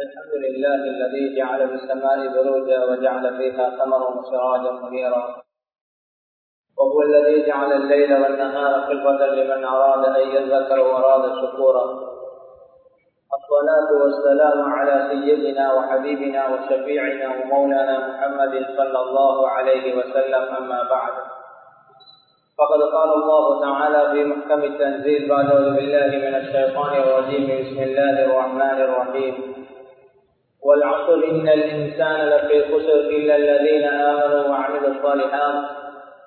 الحمد لله الذي جعل في السماء بروجا وجعل فيها قمرا وسراجا منيرا. وهو الذي جعل الليل والنهار خلفة لمن أراد أن يذكر وأراد شكورا. الصلاة والسلام على سيدنا وحبيبنا وشفيعنا ومولانا محمد صلى الله عليه وسلم أما بعد. فقد قال الله تعالى في محكم التنزيل بعد أعوذ بالله من الشيطان الرجيم. بسم الله الرحمن الرحيم. والعصر إن الإنسان لفي خسر إلا الذين آمنوا وعملوا الصالحات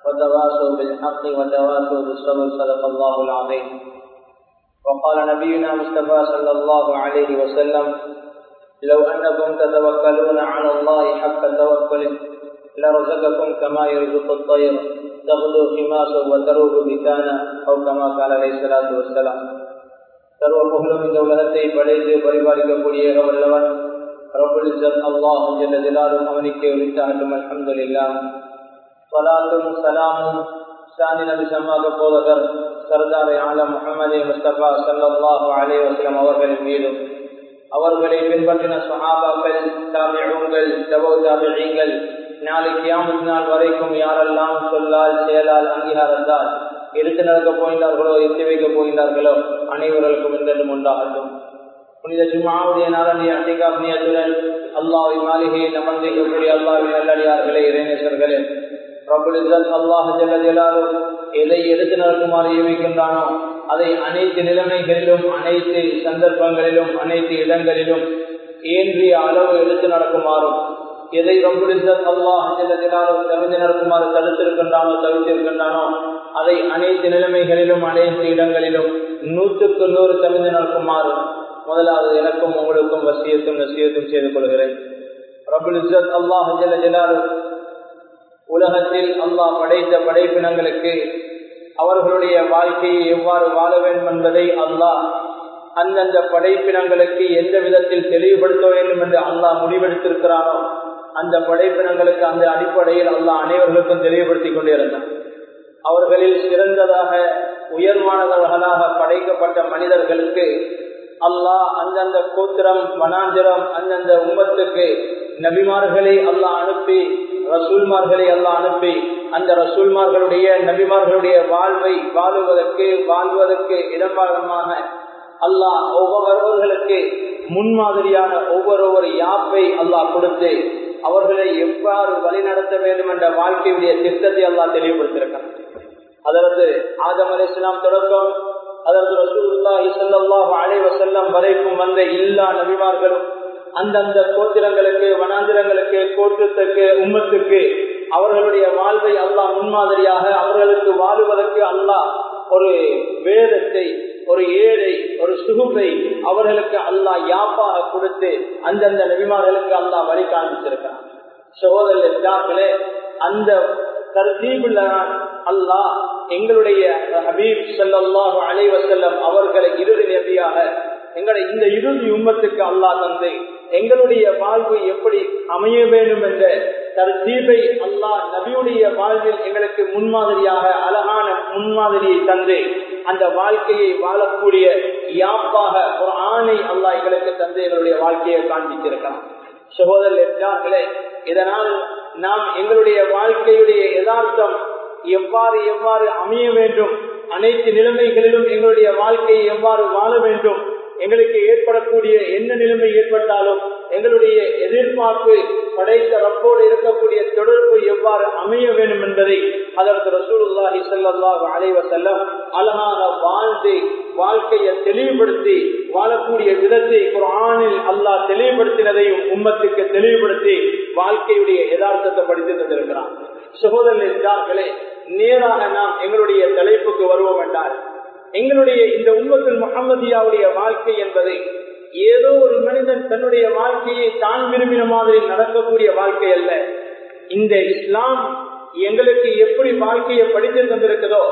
وتواصوا بالحق وتواصوا بالصبر صدق الله العظيم وقال نبينا مصطفى صلى الله عليه وسلم لو أنكم تتوكلون على الله حق توكله لرزقكم كما يرزق الطير تغدو خماسا وتروه بكانا أو كما قال عليه الصلاة والسلام சர்வ புகழும் இந்த உலகத்தை படைத்து பரிபாலிக்கக்கூடிய வல்லவன் ரபுல் இஸ்ஸத் அல்லாஹ் ஜல்ல அவனுக்கு உரித்தாட்டும் அல்ஹம்துலில்லாஹ் நபி சம்மாக போதகர் சர்தார் ஆலம் முகமது முஸ்தபா சல்லாஹு அலே வஸ்லம் அவர்களின் மீதும் அவர்களை பின்பற்றின சஹாபாக்கள் தபோ நாள் வரைக்கும் யாரெல்லாம் சொல்லால் செயலால் அங்கீகாரத்தால் எடுத்து நடக்க போகின்றார்களோ எத்தி வைக்க போகின்றார்களோ அனைவர்களுக்கும் என்றென்றும் உண்டாகட்டும் புனித ஜுமாவுடைய நாளனை அட்டிகாப்னியத்துடன் அல்லாவின் மாளிகையை நமந்திக்கக்கூடிய அல்லாவின் நல்லடியார்களே இறைநேசர்களே. அல்லாஹ் ஜல்லாலும் எதை எடுத்து நடக்குமாறு ஏவிக்கின்றானோ அதை அனைத்து நிலைமைகளிலும் அனைத்து சந்தர்ப்பங்களிலும் அனைத்து இடங்களிலும் ஏன்றிய அளவு எடுத்து நடக்குமாறும் எதை ரம்புலிசத் அல்லாஹ் ஜல்லாலும் தவிர்த்து நடக்குமாறு தடுத்திருக்கின்றானோ தவிர்த்திருக்கின்றானோ அதை அனைத்து நிலைமைகளிலும் அனைத்து இடங்களிலும் நூற்றுக்கு நூறு தகுந்து நடக்குமாறு முதலாவது எனக்கும் உங்களுக்கும் வசியத்தும் நசியத்தும் செய்து கொள்கிறேன். ரபுல் இசத் அல்லாஹ் உலகத்தில் அல்லாஹ் படைத்த படைப்பினங்களுக்கு அவர்களுடைய வாழ்க்கையை எவ்வாறு வாழ வேண்டும் என்பதை அல்லாஹ் அந்தந்த படைப்பினங்களுக்கு எந்த விதத்தில் தெளிவுபடுத்த வேண்டும் என்று அல்லாஹ் முடிவெடுத்திருக்கிறானோ அந்த படைப்பினங்களுக்கு அந்த அடிப்படையில் அல்லாஹ் அனைவர்களுக்கும் தெளிவுபடுத்தி கொண்டிருந்தான் அவர்களில் சிறந்ததாக உயர்வானவர்களாக படைக்கப்பட்ட மனிதர்களுக்கு அல்லாஹ் அந்தந்த கோத்திரம் வனாந்திரம் அந்தந்த உம்மத்துக்கு நபிமார்களை அல்லாஹ் அனுப்பி ரசூல்மார்களை எல்லாம் அனுப்பி அந்த ரசூல்மார்களுடைய நபிமார்களுடைய வாழ்வை வாழுவதற்கு வாழ்வதற்கு இடம்பாகமாக அல்லாஹ் ஒவ்வொருவர்களுக்கு முன்மாதிரியான ஒவ்வொரு யாப்பை அல்லாஹ் கொடுத்து அவர்களை எவ்வாறு வழிநடத்த வேண்டும் என்ற வாழ்க்கையுடைய திட்டத்தை அல்லாஹ் தெளிவுபடுத்தியிருக்கிறார் அதாவது ஆதம் அலி தொடக்கம் அதற்கு ரசூலுல்லாஹி ஸல்லல்லாஹு அலைஹி வஸல்லம் வரைக்கும் வந்த எல்லா நபிமார்களும் அந்தந்த கோத்திரங்களுக்கு வனாந்திரங்களுக்கு கோத்திரத்துக்கு உம்மத்துக்கு அவர்களுடைய வாழ்வை அல்லாஹ் முன்மாதிரியாக அவர்களுக்கு வாழுவதற்கு அல்லாஹ் ஒரு வேதத்தை ஒரு ஏழை ஒரு சுகுப்பை அவர்களுக்கு அல்லாஹ் யாப்பாக கொடுத்து அந்தந்த நபிமார்களுக்கு அல்லாஹ் வழி காண்பிச்சிருக்கான். சகோதரர்களே அந்த தர்தீபுள்ள அல்லாஹ் எங்களுடைய ஹபீப் சல்லாஹு அலைவசல்லம் அவர்களை இறுதி நபியாக எங்களை இந்த இறுதி உம்மத்துக்கு அல்லாஹ் தந்து எங்களுடைய வாழ்வு எப்படி அமைய வேண்டும் என்ற தர்தீபை அல்லாஹ் நபியுடைய வாழ்வில் எங்களுக்கு முன்மாதிரியாக அழகான முன்மாதிரியை தந்து அந்த வாழ்க்கையை வாழக்கூடிய யாப்பாக ஒரு ஆணை அல்லாஹ் எங்களுக்கு தந்து எங்களுடைய வாழ்க்கையை காண்பித்திருக்கலாம் சகோதரர்களே இதனால் நாம் எங்களுடைய வாழ்க்கையுடைய யதார்த்தம் எவ்வாறு எவ்வாறு அமைய வேண்டும்? அனைத்து நிலைமைகளிலும் எங்களுடைய வாழ்க்கையை எவ்வாறு வாழ வேண்டும்? எங்களுக்கு ஏற்படக்கூடிய என்ன நிலைமை ஏற்பட்டாலும் எங்களுடைய எதிர்பார்ப்பு படைத்த ரப்போடு இருக்கக்கூடிய தொடர்பு எவ்வாறு அமைய வேண்டும் என்பதை அதற்கு ரசூலுல்லாஹி சல்லாஹ் அலைவ செல்லம் அழகாக வாழ்ந்து வாழ்க்கையை தெளிவுபடுத்தி வாழக்கூடிய விதத்தை குரானில் அல்லாஹ் தெளிவுபடுத்தினதையும் உம்மத்துக்கு தெளிவுபடுத்தி வாழ்க்கையுடைய யதார்த்தத்தை படித்து தந்திருக்கிறான். சகோதரர்களே நேராக நாம் எங்களுடைய தலைப்புக்கு வருவோம் என்றால் எங்களுடைய இந்த உம்மத்தில் முகமதியாவுடைய வாழ்க்கை என்பது ஏதோ ஒரு மனிதன் தன்னுடைய வாழ்க்கையை தான் விரும்பின மாதிரி நடக்கக்கூடிய வாழ்க்கை அல்ல. இந்த இஸ்லாம் எங்களுக்கு எப்படி வாழ்க்கையை படித்து தந்திருக்கிறதோ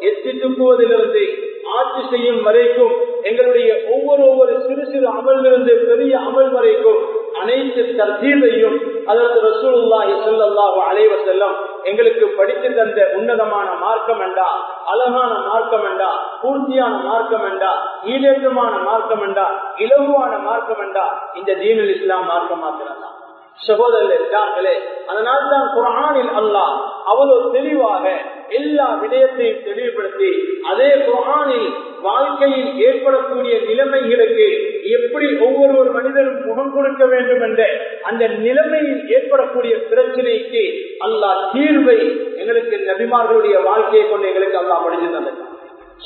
எத்தி துப்புவதிலிருந்து ஆட்சி செய்யும் வரைக்கும் எங்களுடைய ஒவ்வொரு ஒவ்வொரு சிறு சிறு அமலிலிருந்து பெரிய அமல் வரைக்கும் அனைத்து தர்த்தீபையும் அதற்கு ரசூலுல்லாஹி ஸல்லல்லாஹு அலைவர் செல்லம் எங்களுக்கு படித்து தந்த உன்னதமான மார்க்கம் என்றா? அழகான மார்க்கம் என்றா? பூர்த்தியான மார்க்கம் என்றா? ஈடேற்றமான மார்க்கம் என்றா? இலகுவான மார்க்கம் என்றா? இந்த தீனில் இஸ்லாம் மார்க்கமாக்கிறதா? சகோதரர்களே அதனால் தான் குரானில் அல்லாஹ் அவ்வளவு தெளிவாக எல்லா விடயத்தையும் தெளிவுபடுத்தி அதே குரானில் வாழ்க்கையில் ஏற்படக்கூடிய நிலைமைகளுக்கு எப்படி ஒவ்வொரு ஒரு மனிதனும் முகம் கொடுக்க வேண்டும் என்ற அந்த நிலைமையில் ஏற்படக்கூடிய பிரச்சனைக்கு அல்லா தீர்வை எங்களுக்கு நபிமார்களுடைய வாழ்க்கையை கொண்டு எங்களுக்கு அல்லா முடிஞ்சு தந்தது.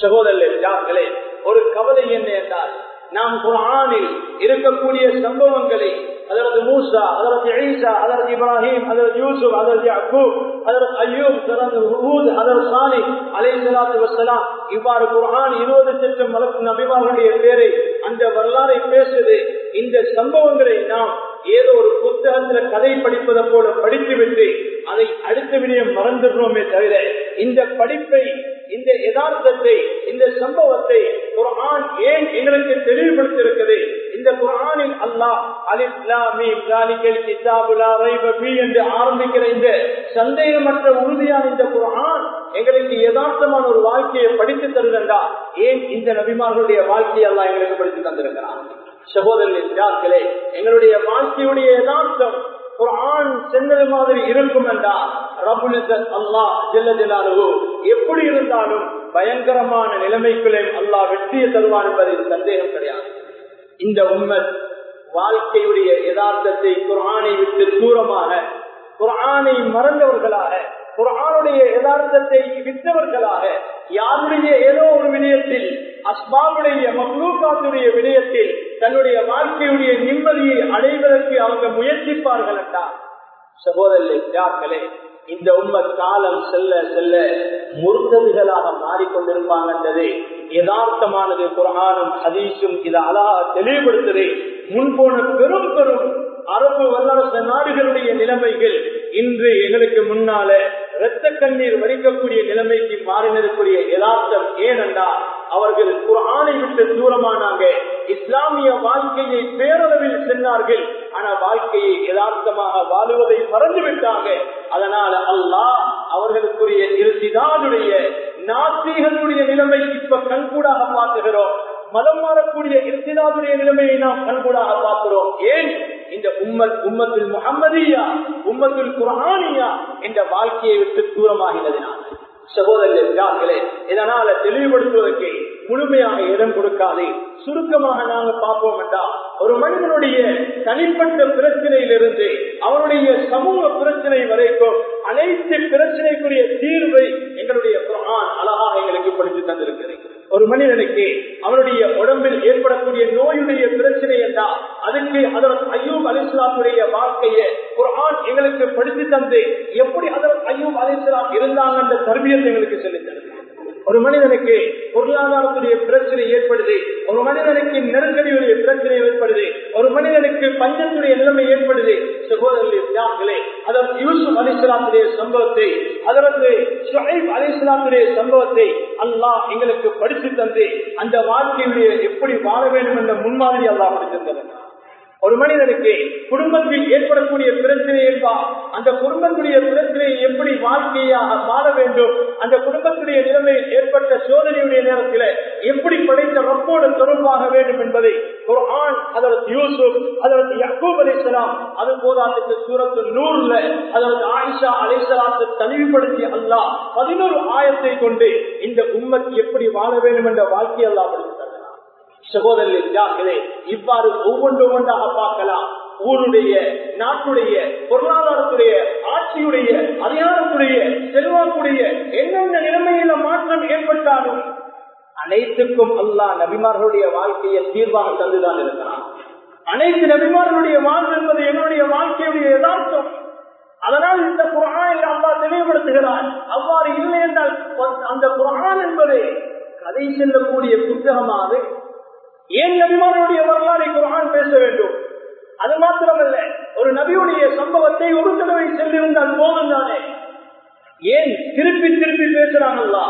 சகோதரர்களே ஒரு கவலை என்ன என்றால் நாம் குரானில் இருக்கக்கூடிய சம்பவங்களை அதற்கு மூசா அதற்கு ஈசா அதற்கு இப்ராஹிம் அதற்கு யூசுப் அதற்கு அக்கூப் அதற்கு ஐயூப் அதற்கு ஹூத் அதற்கு சாலி அலை சலாத்து வசலாம் இவ்வாறு குரான் இருபது லட்சம் வளர்க்கும் நபிமார்களுடைய பேரை அந்த வரலாறை பேசுது. இந்த சம்பவங்களை நாம் ஏதோ ஒரு புத்தகத்துல கதை படிப்பதை போல படித்துவிட்டு அதை அடுத்த விடயம் மறந்துடுறோமே தவிர இந்த படிப்பை இந்த யதார்த்தத்தை இந்த சம்பவத்தை குரான் ஏன் எங்களுக்கு தெளிவுபடுத்திருக்கிறது இந்த குரானில் அல்லாஹ் அலிஸ்லாமி என்று ஆரம்பிக்கிற இந்த சந்தேகமற்ற உறுதியான இந்த குரான் எங்களுக்கு யதார்த்தமான ஒரு வாழ்க்கையை படித்து தருகின்றா ஏன் இந்த நபிமார்களுடைய வாழ்க்கையை எல்லாம் எங்களுக்கு படித்து தந்திருக்கிறான்? சகோதரர்களே எங்களுடைய வாழ்க்கையுடைய யதார்த்தம் குரான் சென்னது மாதிரி இருக்கும் என்றால் அல்லா ஜெல்ல ஜெலாலு எப்படி இருந்தாலும் பயங்கரமான நிலைமைக்குள்ளே அல்லாஹ் வெற்றியை தருவான் என்பதில் சந்தேகம் கிடையாது. இந்த உண்மை வாழ்க்கையுடைய யதார்த்தத்தை குரானை விட்டு தூரமாக குரானை மறந்தவர்களாக குரானுடைய யதார்த்தத்தை விற்றவர்களாக யாருடைய ஏதோ ஒரு விடயத்தில் அஸ்பாவுடைய மக்லூக்காத்துடைய விடயத்தில் தன்னுடைய வாழ்க்கையுடைய நிம்மதியை அடைவதற்கு அவங்க முயற்சிப்பார்கள் என்றார் சகோதரர்களே இந்த உண்மை காலம் செல்ல செல்ல முருத்தவிகளாக மாறிக்கொண்டிருப்பாங்க யதார்த்தமானது குரானும் ஹதீஸும் இதை அழகா தெளிவுபடுத்ததே. முன்போன பெரும் பெரும் அரபு வல்லரசு நாடுகளுடைய நிலைமைகள் இன்று எங்களுக்கு முன்னால இரத்த கண்ணீர் வடிக்கக்கூடிய நிலைமைக்கு மாறினக்கூடிய யதார்த்தம் ஏனென்றால் அவர்கள் குரானை விட்டு தூரமானாங்க. இஸ்லாமிய வாழ்க்கையை பேரளவில் சென்றார்கள் ஆனா வாழ்க்கையை யதார்த்தமாக வாழுவதை மறந்து விட்டாங்க அதனால அல்லாஹ் அவர்களுக்குரிய இருசிதானுடைய நாத்திகளுடைய நிலைமை இப்ப கண்கூடாக பார்த்துகிறோம். மதம் மாறக்கூடிய இருசிதாவுடைய நிலைமையை நாம் கண்கூடாக பார்க்கிறோம். ஏன்? இந்த உம்மத் உம்மத்தில் முகம்மதியா உம்மத்தில் குரானியா என்ற வாழ்க்கையை விட்டு தூரமாகினதினால். சகோதரர்களே இதனால தெளிவுபடுத்துவதற்கு முழுமையாக இடம் கொடுக்காதே. சுருக்கமாக நாங்க பார்ப்போம் என்றால் ஒரு மனிதனுடைய தனிப்பட்ட பிரச்சனையிலிருந்து அவனுடைய சமூக பிரச்சனை வரைக்கும் அனைத்து பிரச்சனைக்குரிய தீர்வை எங்களுடைய குரான் அழகாக எங்களுக்கு படித்து தந்திருக்கிறேன் ஒரு மனிதனுக்கு அவனுடைய உடம்பில் ஏற்படக்கூடிய நோயுடைய பிரச்சனை என்றால் அதற்கு அதற்கு ஐயூப் அலிஸ்லாமுடைய வாழ்க்கையை குரான் எங்களுக்கு படித்து தந்து எப்படி அதற்கு ஐயூப் அலிஸ்லாம் இருந்தாங்க என்ற தர்பியத்தை எங்களுக்கு சொல்லித் ஒரு மனிதனுக்கு பொருளாதாரத்துடைய பிரச்சனை ஏற்படுது ஒரு மனிதனுக்கு நெருக்கடியுடைய பிரச்சனை ஏற்படுது ஒரு மனிதனுக்கு பஞ்சத்துடைய நிலைமை ஏற்படுது. சகோதரர்களே அதற்கு யூசுப் அலிஸ்லாத்துடைய சம்பவத்தை அதற்கு ஷுஹைப் அலிஸ்லாத்துடைய சம்பவத்தை அல்லாஹ் எங்களுக்கு படித்து தந்து அந்த வாழ்க்கையுடைய எப்படி வாழ வேண்டும் என்ற முன்மாதிரி அல்லாஹ் படித்திருந்தது ஒரு மனிதனுக்கு குடும்பத்தில் ஏற்படக்கூடிய பிரச்சனை என்பா அந்த குடும்பத்துடைய பிரச்சனையை எப்படி வாழ்க்கையாக வாழ வேண்டும் அந்த குடும்பத்துடைய நிலைமையில் ஏற்பட்ட சோதனையுடைய நேரத்தில் எப்படி படைத்த ரப்போடு தொடர்பாக வேண்டும் என்பதை ஒரு ஆண் அதற்கு யூசுப் அதற்கு யக்கூப் அலிசலாம் அது போதாத்துக்கு சூரத்து நூறுல அதற்கு ஆயிஷா அலிசலாத்து தனிமைப்படுத்தி அல்லாஹ் பதினோரு ஆயத்தை கொண்டு இந்த உம்மத் எப்படி வாழ வேண்டும் என்ற வாழ்க்கை அல்லாஹ் சகோதரர்களே இவ்வாறு ஒவ்வொன்று ஒன்றாக பார்க்கலாம். ஊருடைய நாட்டுடைய பொருளாதாரத்துடைய ஆட்சியுடைய அதிகாரத்துடைய செல்வாக்குடைய என்னென்ன நிலைமையில மாற்றம் ஏற்பட்டாலும் அனைத்துக்கும் அல்லாஹ் நபிமார்களுடைய வாழ்க்கையை தீர்வாக தந்துதான் இருக்கிறான். அனைத்து நபிமார்களுடைய வாழ்வு என்பது என்னுடைய வாழ்க்கையுடைய யதார்த்தம். அதனால் இந்த குரான் அல்லா தெளிவுபடுத்துகிறார் அவ்வாறு இல்லை என்றால் அந்த குரான் என்பது கதை செல்லக்கூடிய புத்தகமாக ஏன் நபிமாரனுடைய வரலாறை குரான் பேச வேண்டும்? அது மாத்திரமல்ல ஒரு நபியுடைய சம்பவத்தை ஒரு தடவை சென்றிருந்தால் போதும் தானே ஏன் திருப்பி திருப்பி பேசுறாங்களா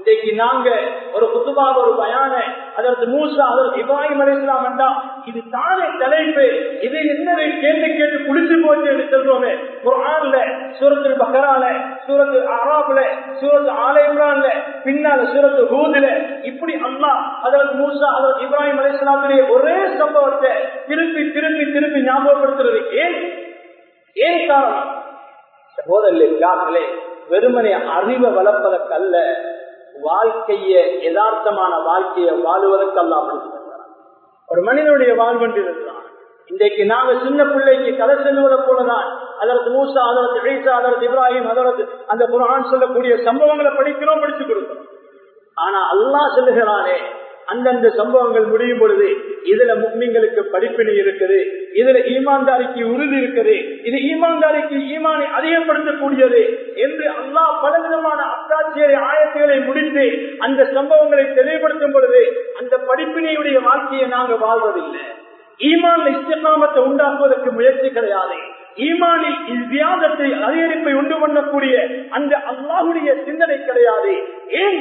இன்றைக்கு நாங்க ஒரு புத்துபாக ஒரு பயான அதற்கு மூசா அதற்கு இப்ராஹிம் அலிஸ்லாம் வேண்டாம் இது தானே தலைப்பு இதை என்ன கேள்வி கேட்டு குளித்து போச்சு சொல்றோமே. குரான்ல சூரத்து பக்கரால சூரத்து அராப்ல சூரத்து ஆலயம்ரான்ல பின்னால சூரத்து ஹூதுல இப்படி அல்லா அதாவது மூசா அதற்கு இப்ராஹிம் அலிஸ்லாத்துடைய ஒரே சம்பவத்தை திருப்பி திருப்பி திருப்பி ஞாபகப்படுத்துறது ஏன்? ஏன் காரணம்? சகோதரர்களே வெறுமனை அறிவை வளர்ப்பதற்கல்ல. வாழ்க்கைய யதார்த்தமான வாழ்க்கையை வாழுவதற்கு அல்ல ஒரு மனிதனுடைய வாழ்வென்று இருக்கிறான். இன்றைக்கு நாங்க சின்ன பிள்ளைக்கு கதை செல்வதை போலதான் அதற்கு மூசா அதற்கு ஈசா அதற்கு இப்ராஹிம் அதற்கு அந்த குரான் சொல்லக்கூடிய சம்பவங்களை படிக்கிறோம் படிச்சு கொடுக்கிறோம். ஆனா அல்லா சொல்லுகிறானே அந்தந்த சம்பவங்கள் முடியும் பொழுது இதுல முக்மீன்களுக்கு படிப்பினை இருக்குது இதுல ஈமான்தாரிக்கு உறுதி இருக்குது இது ஈமான்தாரிக்கு ஈமானை அதிகப்படுத்தக்கூடியது என்று அல்லாஹ் பல விதமான அத்தாட்சியரை ஆயத்துகளை முடித்து அந்த சம்பவங்களை தெளிவுபடுத்தும் பொழுது அந்த படிப்பினையுடைய வாழ்க்கையை நாங்க வாழ்வதில்லை. ஈமான் இஸ்லாமத்தை உண்டாக்குவதற்கு முயற்சி கிடையாது. ஈமானில் வியாதத்தை அதிகரிப்பை உண்டு பண்ணக்கூடிய அந்த அல்லாஹுடைய சிந்தனை கிடையாது. ஏன்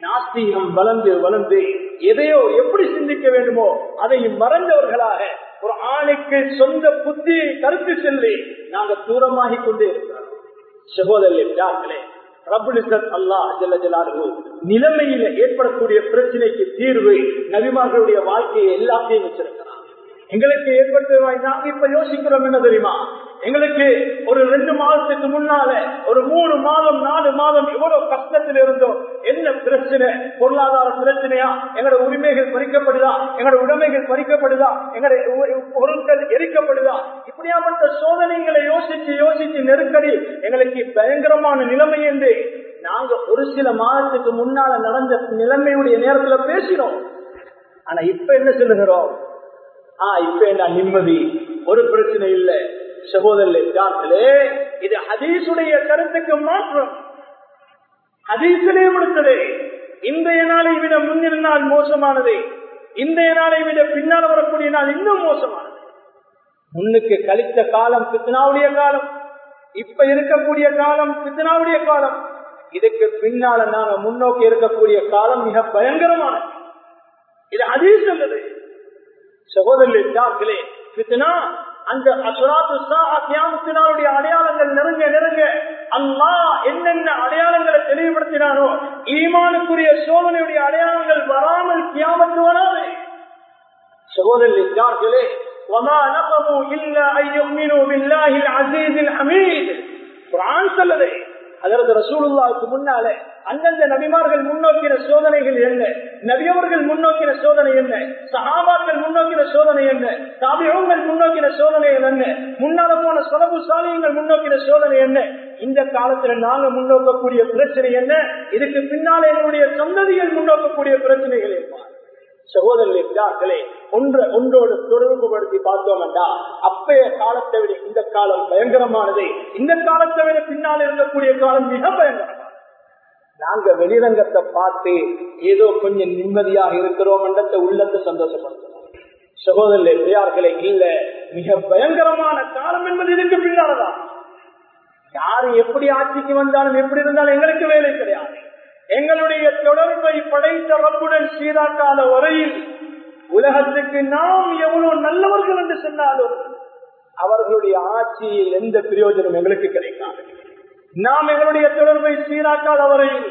நாஸ்திகம் வளர்ந்து வளர்ந்து எதையோ எப்படி சிந்திக்க வேண்டுமோ அதை மறந்தவர்களாக ஒரு ஆணைக்கு சொந்த புத்தியை கருத்து செல்லி நாங்க தூரமாகி கொண்டே இருக்கிறோம். சகோதரர்களே நிலைமையில ஏற்படக்கூடிய பிரச்சனைக்கு தீர்வு நபிமார்களுடைய வாழ்க்கையை எல்லாத்தையும் வச்சிருக்கிறார். எங்களுக்கு ஏற்பட்டு நாங்க இப்ப யோசிக்கிறோம் என்ன தெரியுமா? எங்களுக்கு ஒரு ரெண்டு மாதத்துக்கு முன்னால ஒரு மூணு மாதம் நாலு மாதம் எவ்வளவு கஷ்டத்தில் இருந்தோம்? என்ன பிரச்சனை? பொருளாதார பிரச்சனையா? எங்களோட உரிமைகள் பறிக்கப்படுதா? எங்களோட உடைமைகள் பறிக்கப்படுதா? எங்களோட பொருட்கள் எரிக்கப்படுதா? இப்படியாப்பட்ட சோதனைகளை யோசிச்சு யோசிச்சு நெருக்கடி எங்களுக்கு பயங்கரமான நிலைமை என்று நாங்க ஒரு சில மாதத்துக்கு முன்னால நடந்த நிலைமையுடைய நேரத்துல பேசினோம். ஆனா இப்ப என்ன சொல்லுகிறோம்? ஆஹ் இப்ப என்ன நிம்மதி. ஒரு பிரச்சனை இல்லை. சகோதரர்களே இது ஹதீசுடைய கருத்துக்கு மாற்றம். ஹதீசிலே கொடுத்தது இன்றைய நாளை விட முன்னிருந்தால் மோசமானது. இன்றைய நாளை விட பின்னால் வரக்கூடிய நாள் இன்னும் மோசமானது. முன்னுக்கு கழித்த காலம் பித்னாவுடைய காலம். இப்ப இருக்கக்கூடிய காலம் பித்னாவுடைய காலம். இதுக்கு பின்னால நாங்க முன்னோக்கி இருக்கக்கூடிய காலம் மிக பயங்கரமானது. இது அதே சொல்லுது சகோதரர்களே பித்தனா அந்த அசுராத்துடைய அடையாளங்கள் நெருங்க நெருங்க அல்லா என்னென்ன அடையாளங்களை தெளிவுபடுத்தினானோ ஈமானுக்குரிய சோதனையுடைய அடையாளங்கள் வராமல் கியாமத்து வராது சகோதரர்களே وما نقموا إلا أن يؤمنوا بالله العزيز الحميد قرآن சொல்லுது அதற்கு ரசூலுல்லாவுக்கு முன்னால அந்தந்த நபிமார்கள் முன்னோக்கிற சோதனைகள் என்ன? நபியவர்கள் முன்னோக்கிற சோதனை என்ன? சகாபார்கள் முன்னோக்கிற சோதனை என்ன? தாபியங்கள் முன்னோக்கிற சோதனைகள் என்ன? முன்னால போன சொலபு சாலியங்கள் முன்னோக்கிற சோதனை என்ன? இந்த காலத்துல நாங்க முன்னோக்கக்கூடிய பிரச்சனை என்ன? இதுக்கு பின்னால எங்களுடைய சந்ததிகள் முன்னோக்கக்கூடிய பிரச்சனைகள் என்ன? சகோதரர்களே ஒன்ற ஒன்றோடு தொடர்பு படுத்தி பார்த்தோம்டா அப்பைய காலத்தை விட இந்த காலம் பயங்கரமானது. இந்த காலத்தை விட பின்னால் இருக்கக்கூடிய காலம் மிக பயங்கரம். நாங்க வெளிரங்கத்தை பார்த்து ஏதோ கொஞ்சம் நிம்மதியாக இருக்கிறோம் என்றத்தை உள்ளத்தை சந்தோஷப்படுத்தணும் சகோதரர்களே பிள்ளையார்களை இல்ல மிக பயங்கரமான காலம் என்பது இதுக்கு பின்னால்தான். யாரு எப்படி ஆட்சிக்கு வந்தாலும் எப்படி இருந்தாலும் எங்களுக்கு வேலை கிடையாது. எங்களுடைய தொடர்பை படைத்த ரப்புடன் சீராக்காத வரையில் உலகத்துக்கு நாம் எவ்வளவு நல்லவர்கள் என்று சொன்னாலும் அவர்களுடைய ஆட்சியில் எந்த பிரயோஜனம் எங்களுக்கு கிடைக்காது. நாம் எங்களுடைய தொடர்பை சீராக்காத வரையில்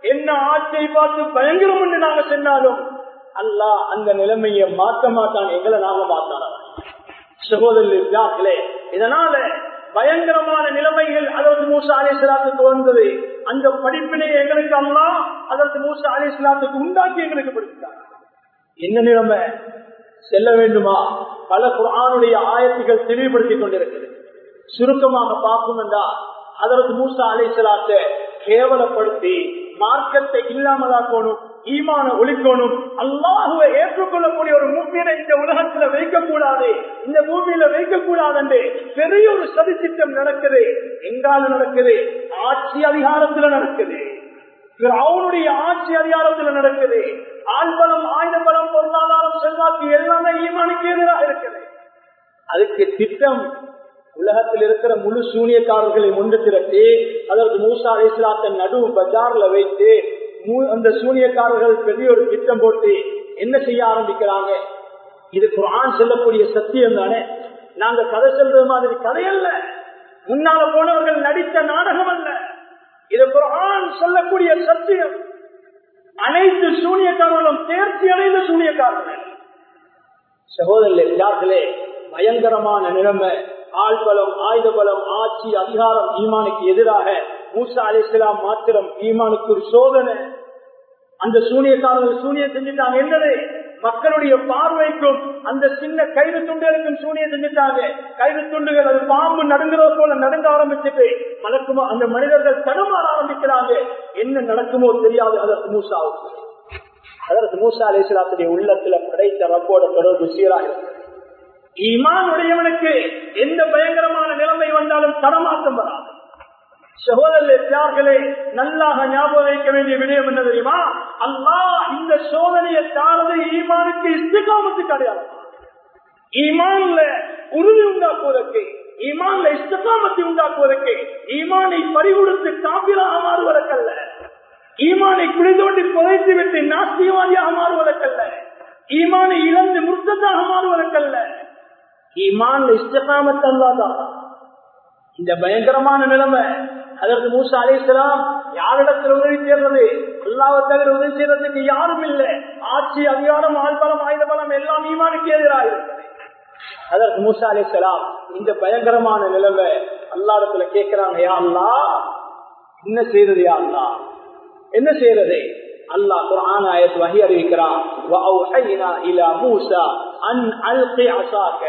என்ன ஆட்சியை பார்த்து பயங்கரம் என்று நாங்க சென்னாலும் அல்லா அந்த நிலைமையை மாற்ற மாட்டான் எங்களை நாங்க மாற்றான சகோதரர்களே இதனால பயங்கரமான நிலைமைகள் அதற்கு மூசா அலி இஸ்லாத்துக்கு வந்தது. அந்த படிப்பினை எங்களுக்கு அல்லா அதற்கு மூசா அலி இஸ்லாத்துக்கு உண்டாக்கி எங்களுக்கு படித்தார் என்ன நிலைமை? செல்ல வேண்டுமா? பல குரானுடைய ஆயத்துகள் தெளிவுபடுத்திக் கொண்டிருக்கிறது. சுருக்கமாக பார்க்கும் என்றால் அதற்கு மூசா அலி கேவலப்படுத்தி மார்க்கத்தை இல்லாமலாக்கணும் ஈமான ஒழிக்கணும் அல்லாஹுவை ஏற்றுக்கொள்ளக்கூடிய ஒரு மூமியனை இந்த உலகத்துல வைக்கக்கூடாது இந்த பூமியில வைக்கக்கூடாது என்று பெரிய ஒரு சதி திட்டம் நடக்குது. எங்காலும் நடக்குது? ஆட்சி அதிகாரத்துல நடக்குது. அவனுடைய ஆட்சி அதிகாரத்துல நடக்குது. ஆழ்பலம் ஆயுதபலம் பொருளாதாரம் செல்வாக்கு எல்லாமே ஈமானுக்கு எதிராக இருக்குது. அதுக்கு திட்டம் உலகத்தில் இருக்கிற முழு சூனியக்காரர்களை ஒன்று திரட்டி அதற்கு மூசா அலிஸ்லாத்தை நடு பஜார்ல வைத்து அந்த சூனியக்காரர்கள் பெரிய ஒரு திட்டம் போட்டு என்ன செய்ய ஆரம்பிக்கிறாங்க? இது குரான் செல்லக்கூடிய சத்தியம் தானே. நாங்க கதை சொல்றது மாதிரி கதை அல்ல. முன்னால போனவர்கள் நடித்த நாடகம் அல்ல. இது குரான் சொல்லக்கூடிய சத்தியம். அனைத்து சூனியக்காரர்களும் தேர்ச்சி அடைந்த சூனியக்காரர்கள். சகோதரர்களே பயங்கரமான நிலைமை. ஆழ்பலம் ஆயுத பலம் ஆட்சி அதிகாரம் ஈமானுக்கு எதிராக மூசா அலிஸ்லாம் மாத்திரம் ஈமானுக்கு ஒரு சோதனை. அந்த சூனியக்காரர்கள் சூனியம் செஞ்சுட்டாங்க. என்னது? மக்களுடைய பார்வைக்கும் அந்த சின்ன கயிறு துண்டுகளுக்கும் சூனியம் செஞ்சுட்டாங்க. கயிறு துண்டுகள் அது பாம்பு நடுங்குறது போல நடுங்க ஆரம்பிச்சுட்டு மலக்குமோ அந்த மனிதர்கள் தடுமாற ஆரம்பிக்கிறாங்க. என்ன நடக்குமோ தெரியாது அதற்கு மூசாவுக்கு அதற்கு மூசா அலிஸ்லாத்துடைய உள்ளத்துல படைத்த ரப்போட தொடர்பு சீராக இருக்கிறது ஈமான் உடையவனுக்கு எந்த பயங்கரமான நிலைமை வந்தாலும் தடமாற்றம் வராது. சகோதரர்களே நல்லாக ஞாபகம் வைக்க வேண்டிய விடயம் என்ன தெரியுமா? அல்லா இந்த சோதனையை தாரது ஈமானுக்கு இஸ்திகாமத்து கிடையாது ஈமான்ல உறுதி உண்டாக்குவதற்கு ஈமான்ல இஸ்திகாமத்தை உண்டாக்குவதற்கு ஈமானை பறிகொடுத்து காப்பிலாக மாறுவதற்கல்ல. ஈமானை குளிதோண்டி புதைத்து விட்டு நாஸ்தியவாதியாக மாறுவதற்கல்ல. ஈமானை இழந்து முர்த்ததாக மாறுவதற்கல்ல. ஈமான் இஸ்திகாமத்து அல்லாதான் இந்த பயங்கரமான நிலைமை அதற்கு மூசா அலிஸ்லாம் யாரிடத்தில் உதவி செய்யறது அல்லாவை தவிர உதவி செய்யறதுக்கு யாரும் இல்லை. ஆட்சி அதிகாரம் ஆழ்பலம் ஆயுத பலம் எல்லாம் ஈமானுக்கு எதிராக அதற்கு மூசா அலிஸ்லாம் இந்த பயங்கரமான நிலைமை அல்லாடத்துல கேட்கிறாங்க யா அல்லா என்ன செய்யறது யா அல்லா என்ன செய்யறது அல்லாஹ் குர்ஆன் ஆயத் வஹி அறிவிக்கிறான் வஅவ்ஹைனா இலா மூசா அன் அல்கி அஸாக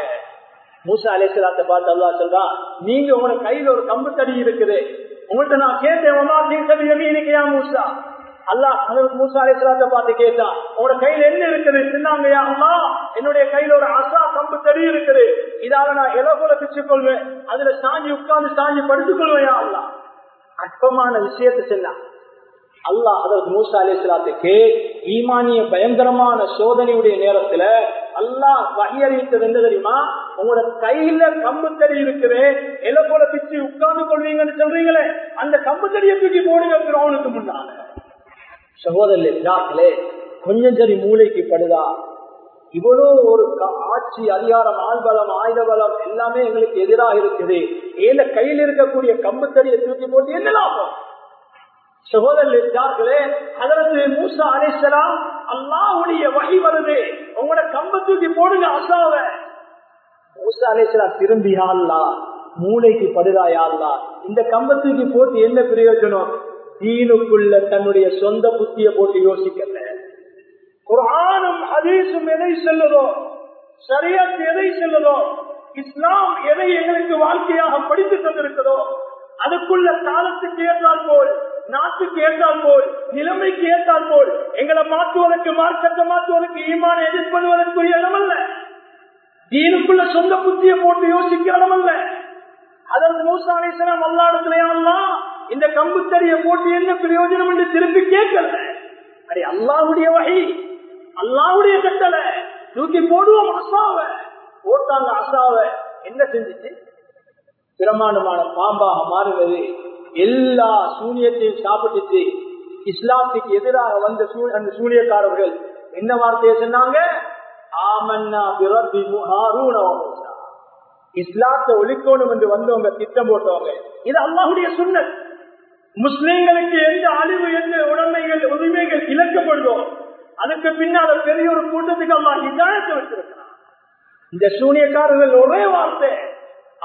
மூசா அலைஹிஸ்ஸலாத்தை பார்த்து அல்லா சொல்றான் நீங்க உங்களோட கையில ஒரு கம்பு தடி இருக்குது. உங்கள்ட்ட நான் கேட்டேன் ஒன்னா தீர்த்தது எமீனிக்கையா மூசா? அல்லாஹ் அதற்கு மூசா அலைஹிஸ்ஸலாத்தை பார்த்து கேட்டான் உங்களோட கையில என்ன இருக்குது? சின்னாங்கயா அம்மா என்னுடைய கையில ஒரு அசா கம்பு தடி இருக்குது. இதால நான் எதை போல பிச்சுக்கொள்வேன். அதுல சாஞ்சி உட்கார்ந்து சாஞ்சி படுத்துக் கொள்வேயா அல்லாஹ். அற்பமான விஷயத்தை சொன்னான். அல்லாஹ் அதற்கு மூசா அலிஸ்லாத்துக்கு ஈமானிய பயங்கரமான சோதனையுடைய நேரத்துல அல்லாஹ் வகையறிவித்தது என்ன தெரியுமா? உங்களோட கையில கம்பு தடி இருக்குது எல போல பிச்சு உட்கார்ந்து கொள்வீங்கன்னு சொல்றீங்களே அந்த கம்பு தடியை தூக்கி போடுங்க அவனுக்கு முன்னால. சகோதரர்களே கொஞ்சம் சரி மூளைக்கு படுதா? இவ்வளவு ஒரு ஆட்சி அதிகாரம் ஆள்பலம் ஆயுத பலம் எல்லாமே எங்களுக்கு எதிராக இருக்குது. ஏல கையில் இருக்கக்கூடிய கம்பு தடியை தூக்கி போட்டு என்ன லாபம் சகோதரர்களே அதற்கு மூசா அலிசலாம் அல்லாவுடைய வழி வருது. உங்களோட கம்ப தூக்கி போடுங்க அசாவ. மூசா திரும்பியாள்லா அல்லா மூளைக்கு படுதாயாள்லா இந்த கம்பத்துக்கு போட்டு என்ன பிரயோஜனம்? தீனுக்குள்ள தன்னுடைய சொந்த புத்திய போட்டு யோசிக்கல. குரானும் ஹதீஸும் எதை செல்லுதோ? சரியத் எதை செல்லுதோ? இஸ்லாம் எதை எங்களுக்கு வாழ்க்கையாக படித்து தந்திருக்கிறதோ? அதுக்குள்ள காலத்துக்கு ஏற்றால் போல் நாட்டுக்கு ஏற்றால் போல் நிலைமைக்கு ஏற்றால் போல் எங்களை மாற்றுவதற்கு மார்க்கத்தை மாற்றுவதற்கு ஈமான எதிர்ப்பதுவதற்குரிய இடமல்ல தீனுக்குள்ள சொந்த புத்தியை போட்டு யோசிக்க இடமல்ல அதற்கு மூசாலேசனம் அல்லாடத்துலையாலாம் இந்த கம்பு போட்டு என்ன பிரயோஜனம் என்று திரும்பி கேட்கல. அடே அல்லாவுடைய வகை அல்லாவுடைய கட்டளை. தூக்கி போடுவோம் அசாவ. போட்டாங்க அசாவ. என்ன செஞ்சுச்சு? பிரமாண்டமான பாம்பாக மாறுவது எல்லா சூனியத்தையும் சாப்பிட்டுச்சு. இஸ்லாத்துக்கு எதிராக வந்த அந்த சூனியக்காரர்கள் என்ன வார்த்தையை சொன்னாங்க? இஸ்லாத்தை ஒழிக்கணும் என்று வந்தவங்க திட்டம் போட்டவங்க. இது அல்லாஹுடைய சுண்ணல் முஸ்லிம்களுக்கு எந்த அழிவு எந்த உடமைகள் உரிமைகள் இழக்கப்படுதோ அதுக்கு பின்னால பெரிய ஒரு கூட்டத்துக்கு அல்லா இதாயத்தை வச்சிருக்கிறான். இந்த சூனியக்காரர்கள் ஒரே வார்த்தை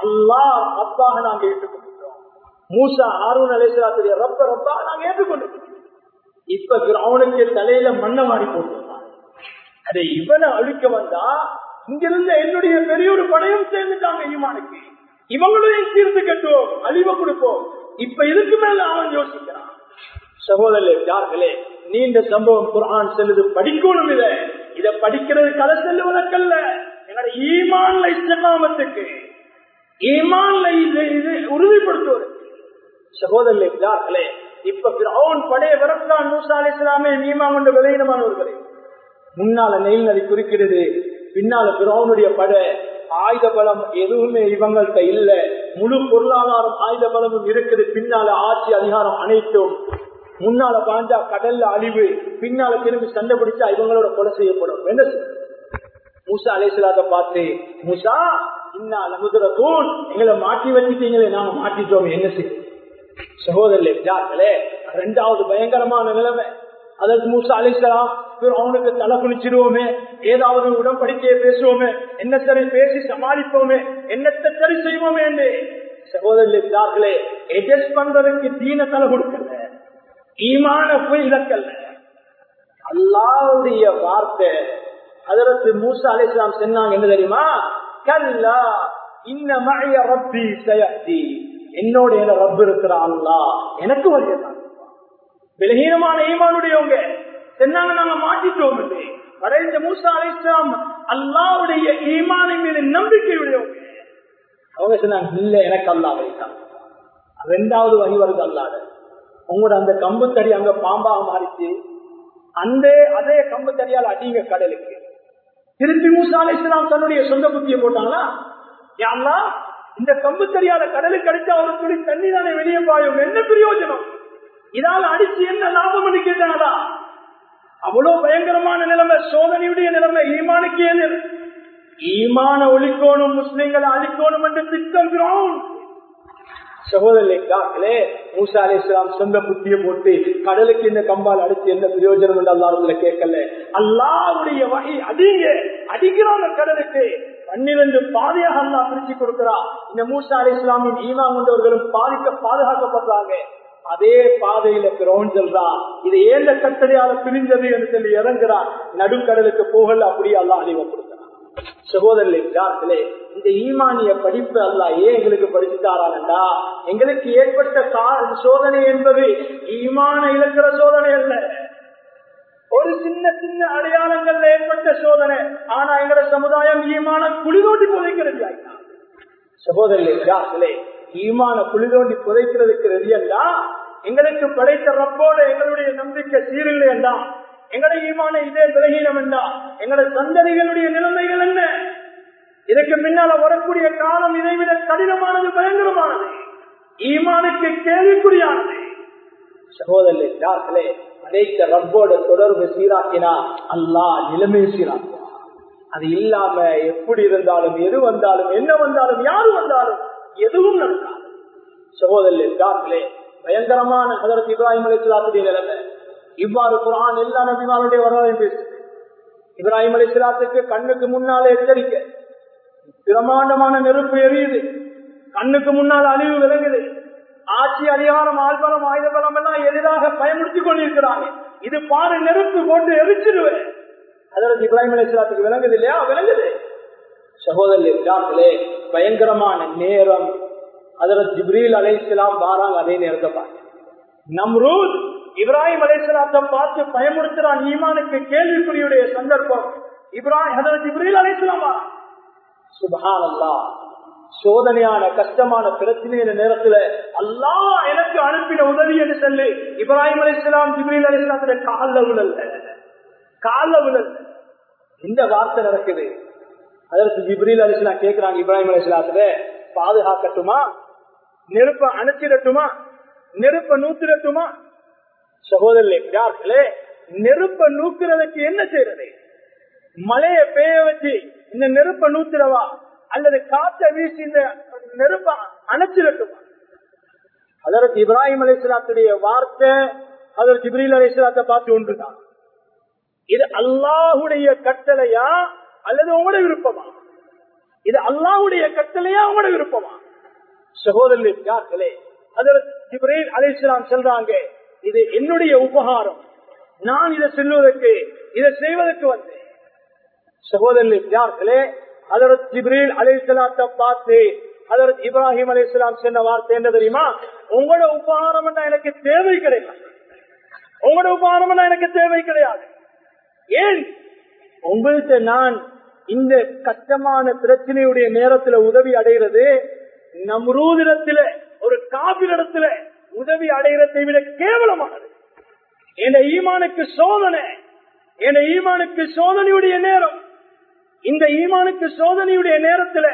அல்லாஹ் அப்பாக நாங்க ஏற்றுக்கொண்டிருக்கிறோம். மூசா ஆர்வன் அலேசலாத்துடைய ரப்ப ரப்பாக நாங்க ஏற்றுக்கொண்டிருக்கிறோம். இப்ப அவனுக்கு தலையில மண்ணை மாறி போட்டோம். அதை இவனை அழிக்க வந்தா இங்கிருந்த என்னுடைய பெரிய ஒரு படையும் சேர்ந்துட்டாங்க ஈமானுக்கு. இவங்களையும் தீர்த்து கட்டுவோம் அழிவை கொடுப்போம். இப்ப இதுக்கு மேல அவன் யோசிக்கிறான். சகோதரர்களே நீண்ட சம்பவம் குரான் செல்லுது படிக்கணும் இத இத படிக்கிறது கதை செல்லுவதற்கல்ல எங்களோட ஈமான்ல இஸ்லாமத்துக்கு ஈமான்ல இது இது உறுதிப்படுத்துவது. சகோதரர்களே இப்ப அவன் படைய விரட்டான் மூசா அலி இஸ்லாமே நீமா கொண்டு விளையினமானவர்களே முன்னால நெயில் நதி குறிக்கிறது. பின்னால பிறவனுடைய பட. ஆயுத பலம் எதுவுமே இவங்கள்ட்ட இல்ல. முழு பொருளாதாரம் ஆயுத பலமும் இருக்குது. பின்னால ஆட்சி அதிகாரம் அனைத்தும். முன்னால பாஞ்சா கடல்ல அழிவு. பின்னால திரும்பி சண்டை பிடிச்சா இவங்களோட கொலை செய்யப்படும். என்ன மூசா அலேசலாத பார்த்து மூசா இன்னா லமுதுரகூன். எங்களை மாட்டி வச்சுட்டீங்களே நாங்க மாட்டிட்டோம். என்ன செய்யும் சகோதரர்களே ரெண்டாவது பயங்கரமான நிலைமை. அதற்கு மூசா அலைசலாம் அவனுக்கு தலை குளிச்சிருவோமே ஏதாவது உடன்படிக்கையை பேசுவோமே என்னத்தனை பேசி சமாளிப்போமே என்னத்தை சரி செய்வோமே என்று சகோதரர்களே எஜஸ்ட் பண்றதுக்கு தீன தலை கொடுக்கல. ஈமான போய் இழக்கல்ல அல்லாவுடைய வார்த்தை அதற்கு மூசா அலிஸ்லாம் சொன்னாங்க என்ன தெரியுமா? கல்லா இன்ன ரப்பி சயக்தி என்னோட என ரப் எனக்கு வருகிறான் விலகீனமான ஈமானுடையவங்க. சொன்னாங்க நாங்க மாட்டிட்டோம் இல்லை. வடைந்த மூசா அலிஸ்லாம் அல்லாவுடைய ஈமானின் மீது நம்பிக்கையுடையவங்க அவங்க சொன்னாங்க இல்ல எனக்கு அல்லா வைத்தான் ரெண்டாவது வழி வருது அல்லாத உங்களோட அந்த கம்பு தடி அங்க பாம்பாக மாறிச்சு. அந்த அதே கம்பு தடியால் அடிங்க கடலுக்கு. திருப்பி மூசா அலிஸ்லாம் தன்னுடைய சொந்த புத்தியை போட்டாங்களா? யாருலா இந்த கம்பு தெரியாத கடலுக்கு அடிச்சா ஒரு துளி தண்ணி தானே வெளியே பாயும். என்ன பிரயோஜனம்? இதால் அடிச்சு என்ன லாபம் கேட்டாங்களா? அவ்வளவு பயங்கரமான நிலைமை சோதனையுடைய நிலைமை ஈமானுக்கே ஈமான ஒழிக்கோணும் முஸ்லிம்களை அழிக்கணும் என்று திட்டம் சகோதரர்களே மூசா அலி இஸ்லாம் சொந்த புத்திய போட்டு கடலுக்கு இந்த கம்பால் அடிச்சு எந்த பிரயோஜனம் என்று அல்லாருல கேட்கல. அல்லாவுடைய வகை அடிங்க அடிக்கிறாங்க கடலுக்கு பன்னிரண்டு பாதையாக அல்லா பிரிச்சு கொடுக்கிறா இந்த மூசா அலி இஸ்லாமின் ஈமா கொண்டவர்களும் பாதிக்க பாதுகாக்கப்படுறாங்க. அதே பாதையில கிரௌண்ட் செல்றா. இது ஏந்த கட்டளையால பிரிஞ்சது என்று சொல்லி இறங்குறான் நடுக்கடலுக்கு போகல அப்படியே அல்லா அழிவப்படுத்துறான் சகோதரர்களே இந்த ஈமானிய படிப்பு அல்ல ஏன் எங்களுக்கு படிச்சுட்டாரான்டா எங்களுக்கு ஏற்பட்ட சோதனை என்பது ஈமான இழக்கிற சோதனை அல்ல. ஒரு சின்ன சின்ன அடையாளங்கள்ல ஏற்பட்ட சோதனை. ஆனா எங்களோட சமுதாயம் ஈமான குளிரோட்டி புதைக்கிறது சகோதரர்களே ஈமான குளிதோண்டி புதைக்கிறதுக்கு ரெடியல்லா எங்களுக்கு படைத்த ரப்போட எங்களுடைய நம்பிக்கை சீரில்லையண்டா எங்களுடைய ஈமான இதே விலகீனம் என்றா எங்களுடைய சந்ததிகளுடைய நிலைமைகள் என்ன? இதற்கு முன்னால வரக்கூடிய காலம் இதைவிட கடினமானது பயங்கரமானது. ஈமானுக்கு கேள்விக்குறியானது. சகோதரர்களே படைத்த ரப்போட தொடர்பு சீராக்கினா அல்லா நிலைமை சீராக்குவான். அது இல்லாம எப்படி இருந்தாலும் எது வந்தாலும் என்ன வந்தாலும் யாரு வந்தாலும் எதுவும் நடக்காது. சகோதரர்களே பயங்கரமான ஹதரத் இப்ராஹிம் அலிஸ்லாத்துடைய நிலைமை. இவ்வாறு குரான் எல்லா நபிமாருடைய வரலாறு பேசு இப்ராஹிம் அலிஸ்லாத்துக்கு கண்ணுக்கு முன்னாலே எச்சரிக்கை. பிரமாண்டமான நெருப்பு எரியுது. கண்ணுக்கு முன்னால் அழிவு விளங்குது. ஆட்சி அதிகாரம் ஆழ்பலம் ஆயுத பலம் எல்லாம் எளிதாக பயமுறுத்திக் கொண்டிருக்கிறாங்க. இது பாரு நெருப்பு கொண்டு எரிச்சிருவேன் அதற்கு இப்ராஹிம் அலிஸ்லாத்துக்கு விளங்குது இல்லையா? விளங்குது. சகோதரர்களே பயங்கரமான நேரம். அதற்கு ஜிப்ரீல் அலைசலாம் வாராங்க அதே நேரத்தை பார்த்து. நம்ரூத் இப்ராஹிம் அலைசலாத்தை பார்த்து பயமுறுத்துறான். ஈமானுக்கு கேள்விக்குறியுடைய சந்தர்ப்பம். இப்ராஹிம் அதற்கு ஜிப்ரீல் அலைசலாம் வாரான் சுபஹான் அல்லா சோதனையான கஷ்டமான பிரச்சனையின நேரத்துல அல்லா எனக்கு அனுப்பின உதவி என்று சொல்லி இப்ராஹிம் அலிஸ்லாம் ஜிப்ரீல் அலிஸ்லாத்துல கால விழல். கால விழல். இந்த வார்த்தை நடக்குது. அதற்கு ஜிப்ரீல் அலிஸ்லாம் கேட்கிறாங்க இப்ராஹிம் அலிஸ்லாத்துல பாதுகாக்கட்டுமா? நெருப்ப அணைச்சிடட்டுமா? நெருப்ப நூத்திடட்டுமா? சகோதரர்களே நெருப்ப நூக்கிறதுக்கு என்ன செய்யறது மழைய பெய்ய வச்சு இந்த நெருப்ப நூத்திரவா அல்லது காத்த வீசி இந்த நெருப்ப அணைச்சிடட்டுமா? அதற்கு இப்ராஹிம் அலிஸ்லாத்துடைய வார்த்தை அதற்கு ஜிப்ரீல் அலிஸ்லாத்தை பார்த்து ஒன்றுதான். இது அல்லாஹுடைய கட்டளையா அல்லது உங்களோட விருப்பமா? இது அல்லாவுடைய கட்டளையா உங்களோட விருப்பமா? சகோதரர்களே அதில் அலிஸ்லாம் செல்றாங்க இது என்னுடைய உபகாரம். நான் இதை செல்வதற்கு இதை செய்வதற்கு வந்தேன். சகோதரர்களே அதரத் ஜிப்ரீல் அலிஸ்லாத்தை பார்த்து அதரத் இப்ராஹிம் அலிஸ்லாம் சொன்ன வார்த்தை என்ன தெரியுமா? உங்களோட உபகாரம் எனக்கு தேவை கிடையாது. உங்களோட உபகாரம் எனக்கு தேவை கிடையாது. ஏன்? உங்கள்கிட்ட நான் இந்த கஷ்டமான பிரச்சனையுடைய நேரத்துல உதவி அடைகிறது நம்ரூதிடத்துல ஒரு காபிரிடத்துல உதவி அடைகிறதை விட கேவலமானது. என் ஈமானுக்கு சோதனை என் ஈமானுக்கு சோதனையுடைய நேரம். இந்த ஈமானுக்கு சோதனையுடைய நேரத்துல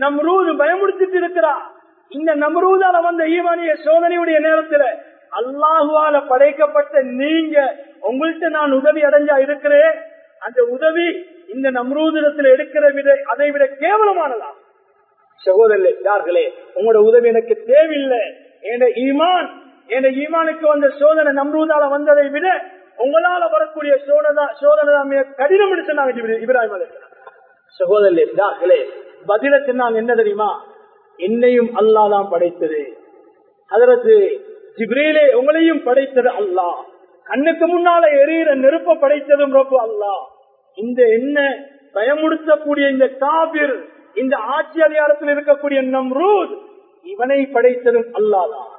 நம்ரூது பயமுடுத்திட்டு இருக்கிறா. இந்த நம்ரூதால வந்த ஈமானிய சோதனையுடைய நேரத்துல அல்லாஹுவால படைக்கப்பட்ட நீங்க உங்கள்கிட்ட நான் உதவி அடைஞ்சா இருக்கிறேன். அந்த உதவி இந்த நம்ரூதிடத்தில் எடுக்கிற விட அதை விட கேவலமானதா சகோதரர்களே உங்களோட உதவி எனக்கு தேவையில்லை. என் ஈமான் என் ஈமானுக்கு வந்த சோதனை நம்ரூதால வந்ததை விட உங்களால வரக்கூடிய சோதனை சோதனை மிக கடினம் எடுத்து சொன்னாங்க இப்ராஹிம் அலைஹிஸ்ஸலாம். சகோதரர்களே பதில சொன்னாங்க என்ன தெரியுமா? என்னையும் அல்லா தான் படைத்தது. அதற்கு ஜிப்ரீலே உங்களையும் படைத்தது அல்லாஹ். கண்ணுக்கு முன்னால எரியிற நெருப்ப படைத்ததும் ரொம்ப அல்லாஹ். இந்த என்ன பயமுடுத்தக்கூடிய இந்த காபிர் இந்த ஆட்சி அதிகாரத்தில் இருக்கக்கூடிய நம்ரூத் இவனை படைத்ததும் அல்லாதான்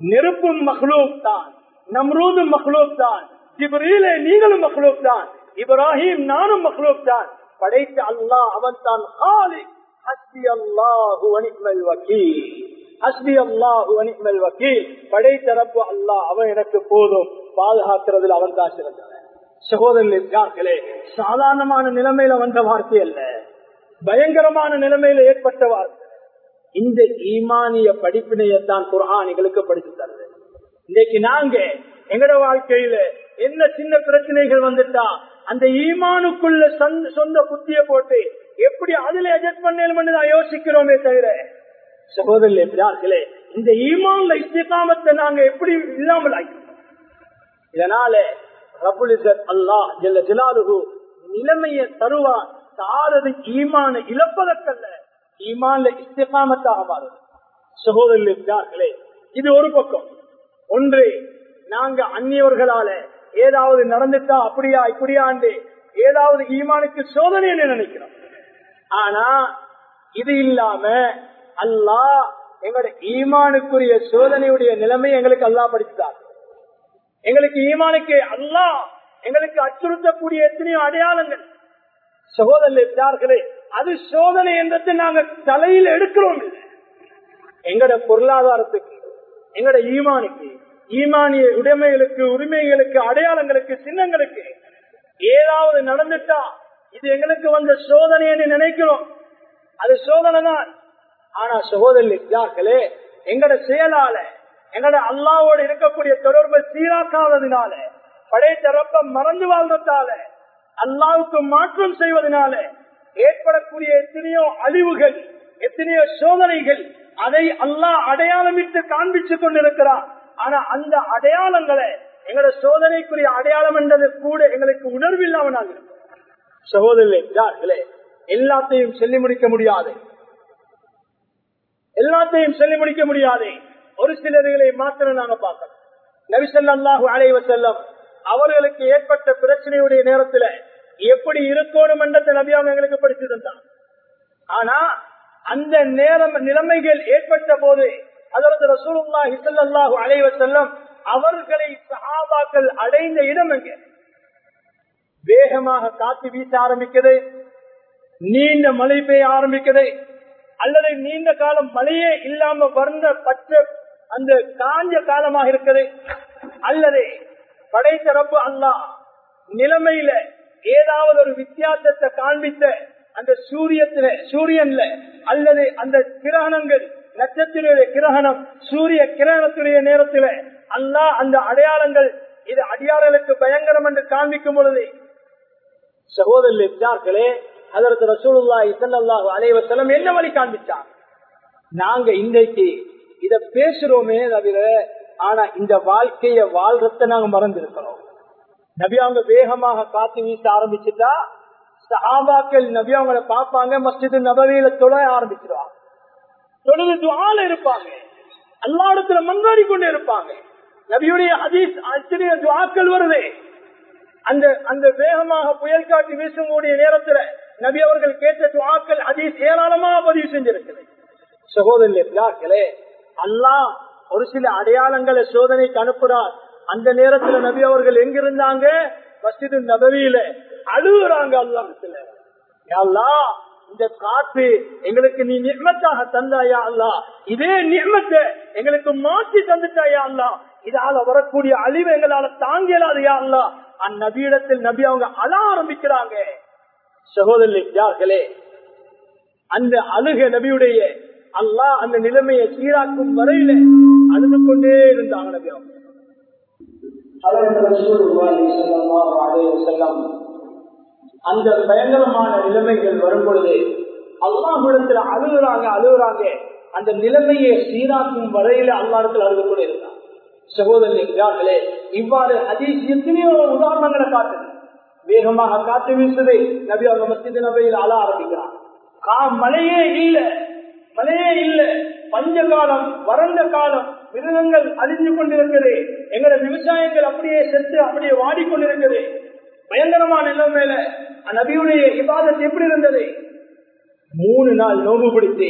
நெருப்பும் மஹ்லூப் தான். நம்ரூதும் மஹ்லூப் தான். ஜிப்ரீலே நீங்களும் மஹ்லூப் தான். இப்ராஹிம் நானும் மஹ்லூப் தான். படைத்த அல்லாஹ் அவன் தான் ஹாலி ஹஸ்பி அல்லாஹு வனிமல் வக்கீல். ஹஸ்பி அல்லாஹு வனிமல் வக்கீல். படைத்த ரப்பு அல்லாஹ் அவன் எனக்கு போதும். பாதுகாக்கிறதுல அவன் தான் சிறந்தவன். சகோதரர்களே சாதாரணமான நிலைமையில வந்த வார்த்தை அல்ல. பயங்கரமான நிலைமையில ஏற்பட்ட வார்த்தை. இந்த ஈமானிய படிப்பினையத்தான் குர்ஆன் எங்களுக்கு படித்து தருது. இன்னைக்கு நாங்க எங்கட வாழ்க்கையில என்ன சின்ன பிரச்சனைகள் வந்துட்டா அந்த ஈமானுக்குள்ள சொந்த- சொந்த புத்திய போட்டு எப்படி அதுல எஜெக்ட் பண்ணேன்னு தான் யோசிக்கிறோமே தவிர சகோதரர்களே இந்த ஈமான்ல இஸ்திகாமத்தை நாங்க எப்படி இல்லாமல் ஆகிறோம் இதனால அல்லாஹ் ஜல்ல ஜலாலுஹு. நிலைமையை தாரது ஈமான இழப்பதற்கல்ல ஈமான்ல இஸ்திகாமத்தாக மாறும் சகோதரர்களே இது ஒரு பக்கம். ஒன்று நாங்க அந்நியவர்களால ஏதாவது நடந்துட்டா அப்படியா இப்படியா ஏதாவது ஈமானுக்கு சோதனை நினைக்கிறோம். ஆனா இது இல்லாம அல்லாஹ் எங்களுடைய ஈமானுக்குரிய சோதனையுடைய நிலைமை எங்களுக்கு அல்லாஹ் படிச்சுட்டார் எங்களுக்கு ஈமானுக்கு அல்லா எங்களுக்கு அச்சுறுத்தக்கூடிய எத்தனையோ அடையாளங்கள். சகோதரர்களே அது சோதனை என்றது நாங்க தலையில் எடுக்கிறோம் எங்கட பொருளாதாரத்துக்கு எங்கட ஈமானுக்கு ஈமானிய உடைமைகளுக்கு உரிமைகளுக்கு அடையாளங்களுக்கு சின்னங்களுக்கு ஏதாவது நடந்துட்டா இது எங்களுக்கு வந்த சோதனைன்னு நினைக்கிறோம். அது சோதனை தான் ஆனா சகோதரர்களே எங்கட செயலால எங்கட அல்லாவோடு இருக்கக்கூடிய தொடர்பை சீராக்காததினால படைத்த ரப்ப மறந்து வாழ்றதால அல்லாவுக்கு மாற்றம் செய்வதனால ஏற்படக்கூடிய எத்தனையோ அழிவுகள் எத்தனையோ சோதனைகள் அதை அல்லாஹ் அடையாளமிட்டு காண்பிச்சு கொண்டிருக்கிறார் ஆனா அந்த அடையாளங்களை எங்களோட சோதனைக்குரிய அடையாளம் என்றது கூட எங்களுக்கு உணர்வு இல்லாமல் சகோதரர்களே எல்லாத்தையும் சொல்லி முடிக்க முடியாது. எல்லாத்தையும் சொல்லி முடிக்க முடியாது. ஒரு சிலர்களை மாத்திரம் நாங்க பார்க்கணும். நபிசல்லாஹு அலைவ செல்லம் அவர்களுக்கு ஏற்பட்ட பிரச்சனையுடைய நேரத்துல எப்படி இருக்கணும் என்றதை நபி அவங்க எங்களுக்கு படிச்சிருந்தான் ஆனா அந்த நேரம் நிலைமைகள் ஏற்பட்ட போது அதற்கு ரசூலுல்லா ஹிசல்லாஹு அலைவ செல்லம் அவர்களை சஹாபாக்கள் அடைந்த இடம் எங்க? வேகமாக காத்து வீச ஆரம்பிக்கிறது நீண்ட மழை பெய்ய ஆரம்பிக்கிறது அல்லது நீண்ட காலம் மழையே இல்லாம வந்த பச்சை அந்த காஞ்ச காலமாக இருக்குது அல்லது படைத்த ரப்பு அல்லாஹ் நிலைமையில ஏதாவது ஒரு வித்தியாசத்தை காண்பித்த அந்த சூரியத்துல சூரியன்ல அல்லது அந்த கிரகணங்கள் நட்சத்திர கிரகணம் சூரிய கிரகணத்துடைய நேரத்துல அல்லா அந்த அடையாளங்கள் இது அடியாளர்களுக்கு பயங்கரம் என்று காண்பிக்கும் பொழுது சகோதரர்களே அதற்கு ரசூலுல்லா இசல்லாஹு அலைவசலம் என்ன வழி காண்பிச்சார்? நாங்க இன்றைக்கு இத பேசுறோமே தவிர ஆனா இந்த வாழ்க்கைய வாழ்றத நாங்க மறந்திருக்கிறோம். நபி அவங்க வேகமாக காத்து வீச ஆரம்பிச்சுட்டா சஹாபாக்கள் நபி அவங்கள பார்ப்பாங்க மஸ்ஜிது நபவியில தொழ ஆரம்பிச்சிருவாங்க. தொழுது துவால இருப்பாங்க. அல்லாடத்துல மன்றாடி கொண்டு இருப்பாங்க. நபியுடைய ஹதீஸ் ஆச்சரிய துவாக்கள் வருது. அந்த அந்த வேகமாக புயல் காட்டி வீசக்கூடிய நேரத்துல நபி அவர்கள் கேட்ட துவாக்கள் ஹதீஸ் ஏராளமாக பதிவு செஞ்சிருக்கிறது சகோதரர்களே அல்லாஹ் ஒரு சில அடையாளங்களை சோதனைக்கு அனுப்புறார். அந்த நேரத்துல நபி அவர்கள் எங்கிருந்தாங்க? மஸ்ஜிது நபவியில. அழுகுறாங்க அல்லாஹத்துல அல்லா இந்த காத்து எங்களுக்கு நீ நிர்மத்தாக தந்தாயா அல்லா இதே நிர்மத்தை எங்களுக்கு மாற்றி தந்துட்டாயா அல்லா இதால வரக்கூடிய அழிவு எங்களால தாங்கலாதையா அல்லா அந்நபியிடத்தில் நபி அவங்க அழ ஆரம்பிக்கிறாங்க. சகோதரர்களே அந்த அழுக நபியுடைய அல்லாஹ் அந்த நிலைமையை சீராக்கும் வரையில அழுது கொண்டே இருந்தாங்க நபி அந்த பயங்கரமான நிலைமைகள் வரும் பொழுது அல்லாஹிடத்துல அழுகுறாங்க அழுகுறாங்க. அந்த நிலைமையை சீராக்கும் வரையில அல்லாடத்தில் அழுது கூட இருந்தான். சகோதரர்களே இவ்வாறு ஹதீஸ் எத்தனையோ உதாரணங்களை காட்டுது. வேகமாக காத்து வீசுது நபி அவங்க மத்திய நபையில் அழ ஆரம்பிக்கிறான். கா மழையே இல்லை. மழையே இல்லை. பஞ்ச காலம் வறண்ட காலம் மிருகங்கள் அழிஞ்சு கொண்டிருக்கிறது எங்களோட விவசாயங்கள் அப்படியே செத்து அப்படியே வாடிக்கொண்டிருக்கிறது பயங்கரமான நிலைமையில நபியுடைய விவாதத்தை எப்படி இருந்தது? மூணு நாள் நோம்பு பிடித்து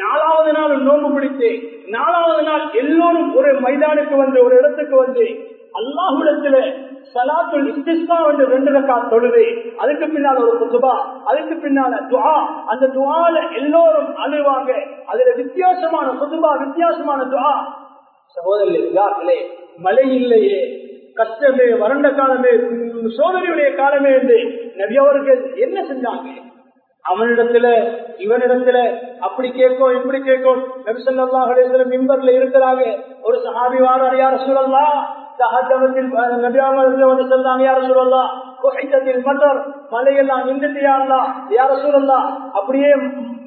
நாலாவது நாள் நோம்பு பிடித்து நாலாவது நாள் எல்லோரும் ஒரு மைதானுக்கு வந்து ஒரு இடத்துக்கு வந்து அல்லாஹுடத்துல சலாத்துல் இஸ்திஸ்கா என்று ரெண்டு ரக்கா தொழுது அதுக்கு பின்னால் ஒரு குதுபா அதுக்கு பின்னால துவா அந்த துவால எல்லோரும் அழுவாங்க. அதுல வித்தியாசமான குதுபா வித்தியாசமான துவா சகோதரர்களே மழை இல்லையே. கஷ்டமே வறண்ட காலமே சோதனையுடைய காலமே என்று நபி அவர்கள் என்ன செஞ்சாங்க? அவனிடத்துல இவனிடத்துல அப்படி கேட்கும் இப்படி கேட்கும். நபிசல்லா மிம்பர்ல இருக்கிறாங்க. ஒரு சஹாபி வாரம் யார சூழல்லாம் மலையெல்லாம் நின்றுட்டியா யார சூழல்லா அப்படியே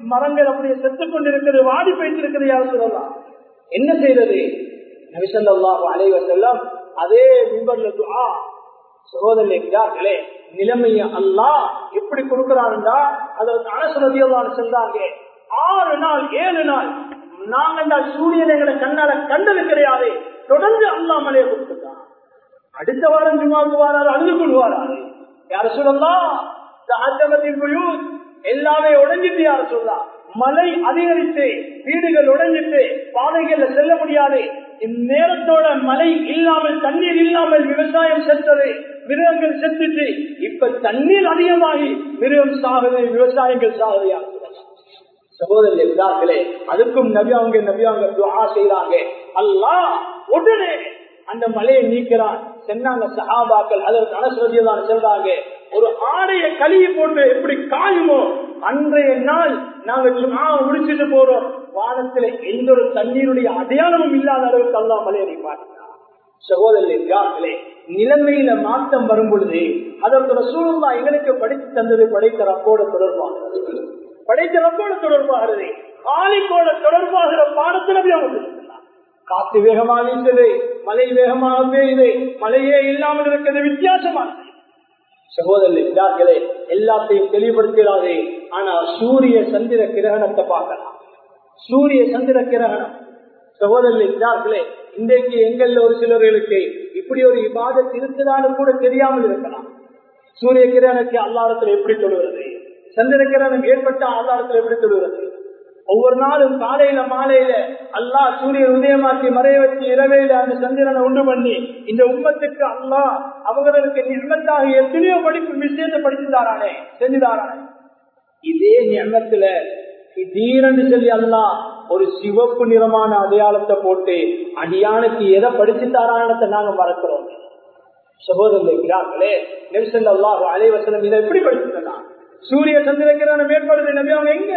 மரங்கள் அப்படியே செத்து கொண்டிருக்கிறது வாடி போயிட்டு யார சொல்லலாம் என்ன செய்யறது நபிசல்லா அலைவ செல்லம் அதே மிம்பர்ல துஆ சகோதரர்களே நிலைமைய அல்லா எப்படி கொடுக்கிறான்டா அதற்கு அனசுரதியவான் சென்றாங்க ஆறு நாள் ஏழு நாள் நாங்கள் சூரியன் எங்களை கண்ணால கண்டது கிடையாது தொடர்ந்து அல்லா மலையை கொடுத்துட்டான் அடுத்த வாரம் ஜுமாவுக்கு வாராரு அழுது கொள்வாராரு யார சொல்லலாம் எல்லாமே உடைஞ்சிட்டு யார சொல்லலாம் மழை அதிகரித்து வீடுகள் உடைஞ்சிட்டு பாதைகள்ல செல்ல முடியாது. இந்நேரத்தோட மழை இல்லாமல் தண்ணீர் இல்லாமல் விவசாயம் சென்றது மிருகங்கள் செத்துட்டு இப்ப தண்ணீர் அதிகமாகி மிருகம் சாகுது விவசாயங்கள் சாகுதையா சகோதரர்களே அதுக்கும் நபியாங்க நபியாங்க துவா செய்யறாங்க அல்லா உடனே அந்த மலையை நீக்கிறான். சென்னாங்க சஹாபாக்கள் அதற்கு ஒரு ஆடைய கலியை போட்டு எப்படி காயுமோ அன்றைய நாள் நாங்க சும்மா முடிச்சுட்டு போறோம். வானத்துல எந்த ஒரு தண்ணீருடைய அடையாளமும் இல்லாத அளவுக்கு அல்லா மலையை நீப்பாங்க சகோதரர்களே நிலைமையில மாற்றம் வரும் பொழுது அதற்கு ரசூலுல்லா எங்களுக்கு படித்து தந்தது படைத்த ரப்போட தொடர்பாகிறது. படைத்த ரப்போட தொடர்பாகிறது. காலிக்கோட தொடர்பாகிற பாடத்தில் அவங்க காத்து வேகமாக வீசுது மழை வேகமாக பெய்யுது மழையே இல்லாமல் இருக்கிறது வித்தியாசமானது. சகோதரர்களே எல்லாத்தையும் தெளிவுபடுத்திடாதே. ஆனா சூரிய சந்திர கிரகணத்தை பார்க்கலாம். சூரிய சந்திர கிரகணம். சகோதரர்களே இன்றைக்கு எங்கள்ல ஒரு சிலர்களுக்கு இப்படி ஒரு இபாதத் இருக்குதான்னு கூட தெரியாமல் இருக்கலாம். சூரிய கிரகணத்தை அல்லாரத்தில் எப்படி தொழுவது சந்திர கிரகணம் ஏற்பட்ட ஆதாரத்தில் எப்படி தொழுவது ஒவ்வொரு நாளும் காலையில மாலையில அல்லா சூரியன் உதயமாக்கி மறைய வச்சு இரவையில அந்த சந்திரனை உண்டு பண்ணி இந்த உம்மத்துக்கு அல்லா அவங்களுக்கு நிர்மத்தாக எத்தனையோ படிப்பு விஷயத்தை படிச்சுதாரானே செஞ்சுதாரானே இதே நியமத்துல திடீரென்று சொல்லி அல்லா ஒரு சிவப்பு நிறமான அடையாளத்தை போட்டு அடியானுக்கு எதை படிச்சு தாரானத்தை நாங்க மறக்கிறோம். சகோதரர்களே நெரிசல் அல்லாஹ் அலைவசனம் இதை எப்படி படிச்சுக்கலாம் சூரிய சந்திரகிரகணம் ஏற்படுது நம்பி அவங்க எங்க?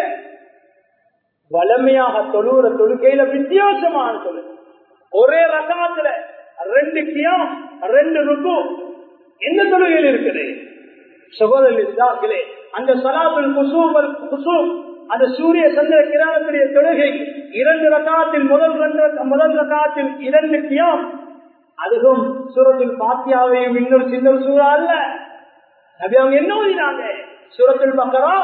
வளமையாக தொழுகிற தொழுகையில வித்தியாசமான தொழு ஒரே ரகத்துல ரெண்டு கியம் ரெண்டு ருக்கு. எந்த தொழுகையில் இருக்குது? சகோதரர்களே அந்த சலாபுல் குசூபல் குசூம் அந்த சூரிய சந்திர கிராமத்துடைய தொழுகை இரண்டு ரகாத்தில் முதல் முதல் ரகாத்தில் இரண்டு கியம். அதுவும் சூரத்தில் பாத்தியாவையும் இன்னொரு சின்ன சூறா அல்ல. நபி அவங்க என்ன ஓதினாங்க? சூரத்தில் பக்கரா.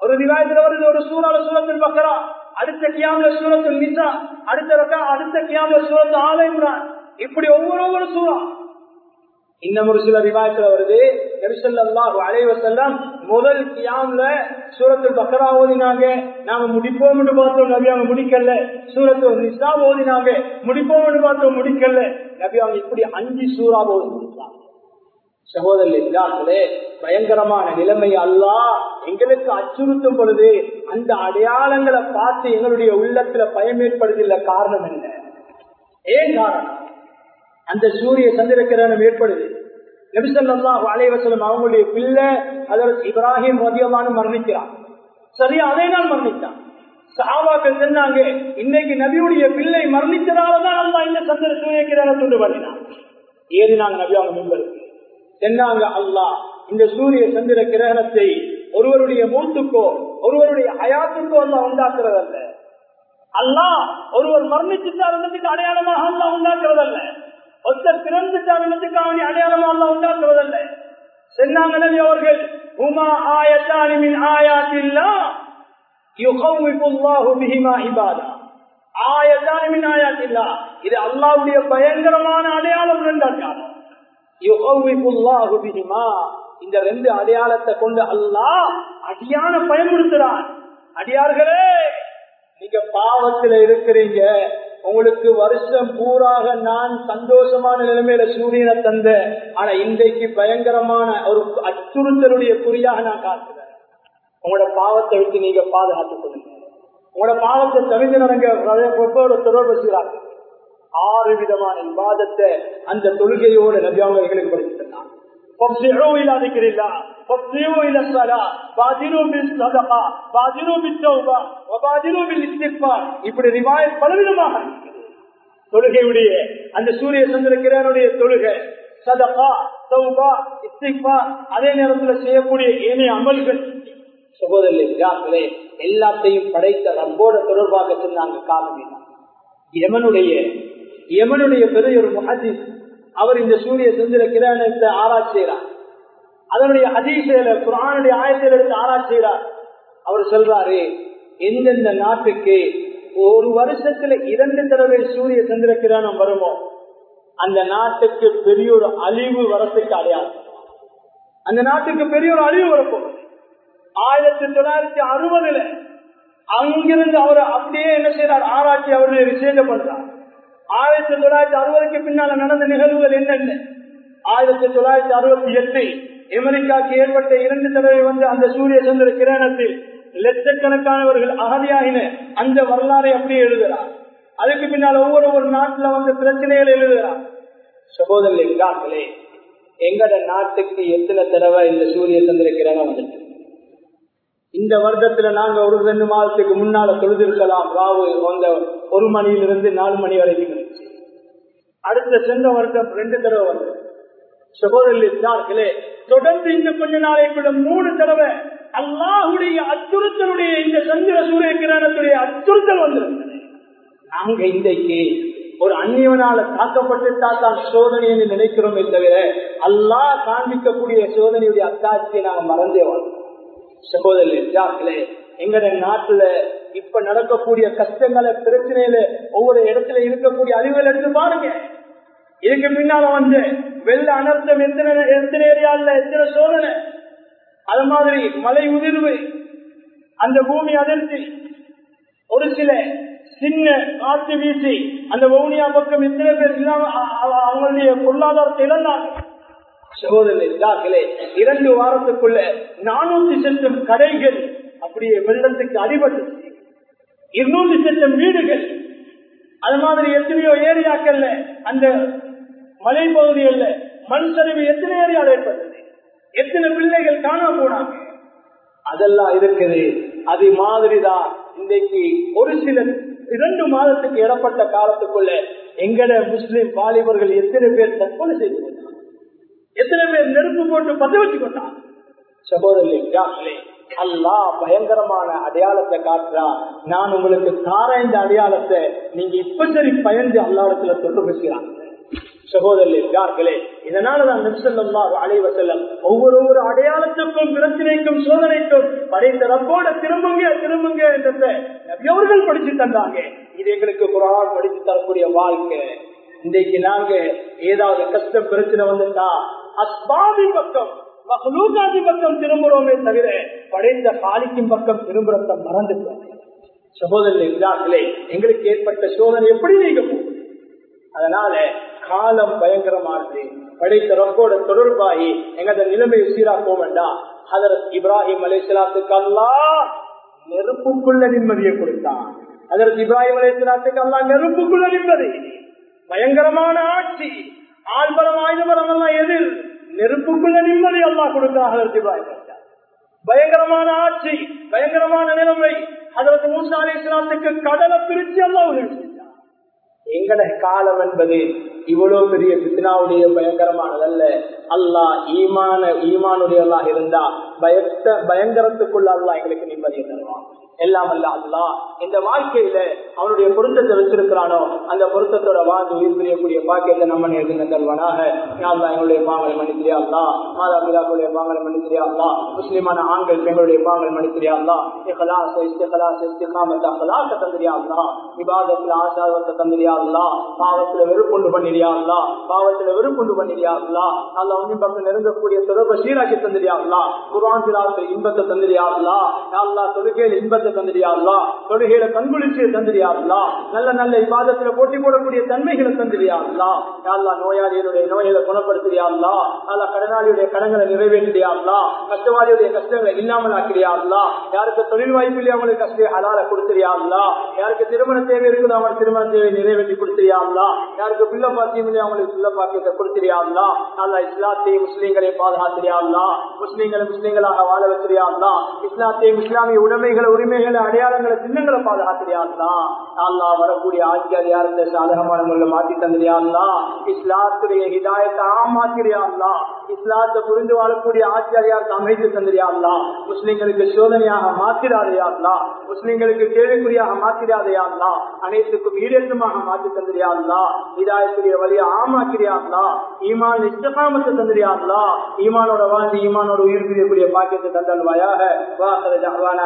ஒரு விவாதத்தில் வருது ஒரு சூறால சூரத்தில் பக்கரா. அடுத்த கியாம்ல சூரத்தில் நிசா அடுத்த ரக்கா அடுத்த கியாம்ல சூரத்து ஆலயம்ரான் இப்படி ஒவ்வொரு ஒவ்வொரு சூறா. இன்னும் ஒரு சில விவாதத்துல வருது நெரிசல்லாஹு அலைவசல்லாம் முதல் கியாம்ல சூரத்தில் பக்கரா ஓதினாங்க. நாம முடிப்போம் பார்த்தோம் நபி அவங்க முடிக்கல. சூரத்து நிசா ஓதினாங்க முடிப்போம் பார்த்தோம் முடிக்கல. நபி அவங்க இப்படி அஞ்சு சூறா ஓதி சகோதரர்களே பயங்கரமான நிலைமை அல்லா எங்களுக்கு அச்சுறுத்தும் பொழுது அந்த அடையாளங்களை பார்த்து எங்களுடைய உள்ளத்துல பயம் ஏற்படுதில்ல காரணம் என்ன? ஏன் காரணம்? அந்த சூரிய சந்திர கிரகணம் ஏற்படுது நபிசல்லாஹு அலைவசலம் அவங்களுடைய பிள்ளை அதற்கு இப்ராஹிம் ரதியமானு மரணிக்கிறான். சரியா? அதே நாள் மரணித்தான். சாவாக்கள் சொன்னாங்க இன்னைக்கு நபியுடைய பிள்ளை மரணித்ததாலதான் அல்லா இந்த சந்திர சூரிய கிரகணத்தை உண்டு பண்ணினான் ஏறினாங்க நபி அவங்க மிம்பருக்கு சொன்னாங்க அல்லா இந்த சூரிய சந்திர கிரகணத்தை ஒருவருடைய மூத்துக்கோ ஒருவருடைய அயாத்துக்கோ அல்ல உண்டாக்குறதல்ல. அல்லா ஒருவர் மரணிச்சுட்டாருன்றதுக்கு அடையாளமாக அல்ல உண்டாக்குறதல்ல. ஒருத்தர் பிறந்துட்டாருன்றதுக்கு அவனை அடையாளமாக அல்ல உண்டாக்குறதல்ல. அல்ல நபி அவர்கள் உமா ஆயத்தானி மின் ஆயாத்தில்லா யுகவ்விபுல்லாஹு பிஹிமா இபாதா. ஆயத்தானி மின் ஆயாத்தில்லா இது அல்லாஹ்வுடைய பயங்கரமான அடையாளம் ரெண்டு இந்த ரெண்டு அடையாளத்தை கொண்டு அல்லாஹ் அடியான பயன்படுத்துறான். அடியார்களே நீங்க பாவத்துல இருக்கிறீங்க. உங்களுக்கு வருஷம் பூராக நான் சந்தோஷமான நிலைமையில சூரியனை தந்த ஆனா இன்றைக்கு பயங்கரமான ஒரு அச்சுறுத்தலுடைய குறியாக நான் காட்டுறேன் உங்களோட பாவத்தை விட்டு நீங்க பாதுகாத்துக் கொள்ளுங்க. உங்களோட பாவத்தை தவிர்த்து நடங்க. தொடர்பு செய்கிறார்கள் ஆறு விதமான விவாதத்தை அந்த தொழுகையோடு நபி அவங்க எங்களுக்கு படித்து தந்தாங்க. பலவிதமாக தொழுகையுடைய அந்த சூரிய சந்திரகிரனுடைய தொழுகை சதபா சௌபா இஸ்திஃபா அதே நேரத்தில் செய்யக்கூடிய ஏனைய அமல்கள். சகோதரர்களே எல்லாத்தையும் படைத்த ரப்போட தொடர்பாக சொன்னாங்க காரணம் எவனுடைய யமனுடைய பெரிய ஒரு முஹதிஸ் அவர் இந்த சூரிய சந்திர கிரணத்தை ஆராய்ச்சி செய்கிறார். அதனுடைய அதிசயில குரானுடைய ஆயத்தில் எடுத்து ஆராய்ச்சி செய்கிறார். அவர் சொல்றாரு எந்தெந்த நாட்டுக்கு ஒரு வருஷத்துல இரண்டு தடவை சூரிய சந்திர கிரணம் வருமோ அந்த நாட்டுக்கு பெரிய ஒரு அழிவு வரத்துக்கு அடையாது அந்த நாட்டுக்கு பெரிய ஒரு அழிவு வரப்போம் ஆயிரத்தி தொள்ளாயிரத்தி அறுபதுல அங்கிருந்து அவர் அப்படியே என்ன செய்யறார் ஆராய்ச்சி அவர்களை விசேஷம் பண்றார். ஆயிரத்தி தொள்ளாயிரத்தி அறுபதுக்கு பின்னால நடந்த நிகழ்வுகள் என்னென்ன? ஆயிரத்தி தொள்ளாயிரத்தி அறுபத்தி எட்டு அமெரிக்காவுக்கு ஏற்பட்ட இரண்டு தடவை வந்து அந்த சூரிய சந்திர கிரணத்தில் லட்சக்கணக்கானவர்கள் அகதியாகின அந்த வரலாறை அப்படியே எழுதுகிறார். அதுக்கு பின்னால் ஒவ்வொரு ஒரு நாட்டுல வந்து பிரச்சனைகள் எழுதுகிறார். சகோதரர்களே எங்கட நாட்டுக்கு எத்தனை தடவை இந்த சூரிய சந்திர கிரணம் வந்துட்டு இந்த வருடத்துல நாங்க ஒரு ரெண்டு மாதத்துக்கு முன்னால தொழுதிருக்கலாம் ராவு வந்த ஒரு மணியிலிருந்து நாலு மணி வரைக்கும் இருந்துச்சு. அடுத்த சென்ற வருடம் ரெண்டு தடவை வந்தது சகோதரர்களே தொடர்ந்து இந்த கொஞ்ச நாளைக்குள்ள மூணு தடவை அல்லாஹுடைய அச்சுறுத்தலுடைய இந்த சந்திர சூரிய கிரணத்துடைய அச்சுறுத்தல் வந்திருந்தது. நாங்க இன்றைக்கு ஒரு அந்நியவனால தாக்கப்பட்டு தான் சோதனை என்று நினைக்கிறோமே தவிர அல்லாஹ் காண்பிக்கக்கூடிய சோதனையுடைய அத்தாட்சியை நாங்க மறந்தே வாழ்ந்தோம் சகோதரர்களே எங்கட நாட்டுல இப்ப நடக்கக்கூடிய கஷ்டங்களை பிரச்சனையில ஒவ்வொரு இடத்துல இருக்கக்கூடிய அறிவுகள் எடுத்து பாருங்க. இதுக்கு பின்னால வந்து வெள்ள அனர்த்தம் எத்தனை எத்தனை ஏரியால எத்தனை சோதனை. அது மாதிரி மலை உதிர்வு. அந்த பூமி அதிர்ச்சி. ஒரு சில சின்ன காற்று வீசி அந்த வவுனியா பக்கம் எத்தனை பேர் அவங்களுடைய பொருளாதாரத்தை இழந்தாங்க சகோதரர்களே இரண்டு வாரத்துக்குள்ள நானூத்தி செல்லும் கடைகள் அப்படியே வெள்ளத்துக்கு அடிபட்டு இருநூறு லட்சம் வீடுகள். அது மாதிரி எத்தனையோ ஏரியாக்கள்ல அந்த மலை பகுதிகளில் மண் சரிவு எத்தனை ஏரியாவில் ஏற்பட்டது? எத்தனை பிள்ளைகள் காணாம போனாங்க? அதெல்லாம் இருக்குது. அது மாதிரிதான் இன்றைக்கு ஒரு சில இரண்டு மாதத்துக்கு இடப்பட்ட காலத்துக்குள்ள எங்கட முஸ்லிம் வாலிபர்கள் எத்தனை பேர் தற்கொலை செய்து கொண்டாங்க? எத்தனை பேர் நெருப்பு போட்டு பத்த வச்சு கொண்டாங்க? சகோதரர்களே அல்லா பயங்கரமான அடையாளத்தை காட்டுறா. நான் உங்களுக்கு தார இந்த அடையாளத்தை. நீங்க இப்ப சரி பயந்து அல்லாடத்துல சொல்ல செய்யறாங்க சகோதரர்களே இதனாலதான் அலைவ செல்லம் ஒவ்வொரு ஒரு அடையாளத்துக்கும் பிரச்சனைக்கும் சோதனைக்கும் படைத்த ரப்போட திரும்புங்க திரும்புங்க என்றதை நபியவர்கள் படிச்சு தந்தாங்க. இது எங்களுக்கு குரான் படித்து தரக்கூடிய வாழ்க்கை. இன்றைக்கு நாங்க ஏதாவது கஷ்ட பிரச்சனை வந்துட்டா அஸ்பாபி பக்கம் மகளூக்காதி பக்கம் திரும்புறோமே தவிர படைத்த காலிக்கும் பக்கம் திரும்புறத மறந்துட்டோம். சகோதரர்களே எங்களுக்கு ஏற்பட்ட சோதனை எப்படி நீங்க அதனால காலம் பயங்கரமானது. படைத்த ரப்போட தொடர்பாகி எங்கட நிலைமை சீராக்கோம் வேண்டாம். ஹதரத் இப்ராஹிம் அலைசலாத்துக்கு அல்லா நெருப்புக்குள்ள நிம்மதியை கொடுத்தான். அதற்கு இப்ராஹிம் அலைசலாத்துக்கு அல்லா நெருப்புக்குள்ள நிம்மதி. பயங்கரமான ஆட்சி. ஆழ்பலம் ஆயுதபலம் எல்லாம் எதிர். நெருப்புக்குள்ள நிம்மதி அல்லா கொடுக்க இப்ராஹிம் பயங்கரமான ஆட்சி பயங்கரமான நிலைமை. அதற்கு மூசா அலி இஸ்லாத்துக்கு கடலை பிரித்து அல்லா உதவி எங்கட காலம் என்பது இவ்வளவு பெரிய பித்னாவுடைய பயங்கரமானதல்ல. அல்லாஹ் ஈமான ஈமானுடையவர்களாக இருந்தா பயத்த பயங்கரத்துக்குள்ள அல்லாஹ் எங்களுக்கு நிம்மதியை தருவான். எல்லாம் அல்ல அல்லா இந்த வாழ்க்கையில அவனுடைய பொருத்தத்தை வச்சிருக்கிறானோ அந்த பொருத்தத்தோட வாழ்ந்து உயிர் பிரியக்கூடிய பாக்கியத்தை நம்ம நேர்ந்து தருவானாக யாழ்லா எங்களுடைய பாங்களை மன்னித்திரியா மாதா பிதாக்களுடைய பாங்களை மன்னித்திரியா முஸ்லிமான ஆண்கள் பெண்களுடைய பாங்களை மன்னித்திரியா அல்லா இஹலாஸ் இஸ்திகலாஸ் இஸ்திகாமத் அஹ்லாக்க தந்திரியா அல்லா விவாதத்துல ஆசாரத்தை தந்திரியா அல்லா பாவத்துல வெறுப்புண்டு பண்ணிரியா அல்லா பாவத்துல வெறுப்புண்டு பண்ணிரியா அல்லா உண்மை பக்கம் நெருங்கக்கூடிய தொடர்பை சீராக்கி தந்திரியாங்களா குரான் இன்பத்தை தந்திரியாங்களா அல்லா தொழுகையில் இன்பத்தை தந்திரியா அல்லா தொழுகையில கண்குளிர்ச்சியை தந்திரியாருலா நல்ல நல்ல விவாதத்துல போட்டி போடக்கூடிய தன்மைகளை தந்திரியாருலா அல்லா அல்லா நோயாளிகளுடைய நோய்களை குணப்படுத்துறியா அல்லா கடனாளியுடைய கடன்களை நிறைவேற்றியாருலா கஷ்டவாளியுடைய கஷ்டங்களை இல்லாமல் ஆக்கிறியா யாருக்கு தொழில் வாய்ப்பு இல்லையா அவங்களுக்கு கஷ்ட ஹலால கொடுத்துறியா யாருக்கு திருமண தேவை இருக்குதோ அவங்க திருமண தேவை நிறைவேற்றி கொடுத்துறியா யாருக்கு பிள்ளை பாத்தியம் இல்லையா அவங்களுக்கு பிள்ளை பாக்கியத்தை கொடுத்துறியா அல்லா இஸ்லாத்தையும் இஸ்லாத்தை முஸ்லீம்களை பாதுகாத்திரியா முஸ்லீம்களை முஸ்லீம்களாக வாழ வச்சிரியா இஸ்லாத்தையும் இஸ்லாமிய உடைமைகளை உரிமை உரிமைகளை அடையாளங்களை சின்னங்களை பாதுகாத்திரியா அல்லா வரக்கூடிய ஆட்சி அதிகாரத்தை சாதகமான மாற்றி தந்திரியா இஸ்லாத்துடைய ஹிதாயத்தை ஆமாத்திரியா இஸ்லாத்தை புரிந்து வாழக்கூடிய ஆட்சி அதிகாரத்தை அமைத்து தந்திரியா முஸ்லிம்களுக்கு சோதனையாக மாத்திராதையா முஸ்லிம்களுக்கு கேள்விக்குறியாக மாத்திராதையா அனைத்துக்கும் ஈடேற்றமாக மாற்றி தந்திரியா ஹிதாயத்துடைய வழியை ஆமாக்கிறியா ஈமான் இஷ்டகாமத்தை தந்திரியா ஈமானோட வாழ்ந்து ஈமானோட உயிர் பிரியக்கூடிய பாக்கியத்தை தந்தல்வாயாக. வாசல் ஜஹ்வானா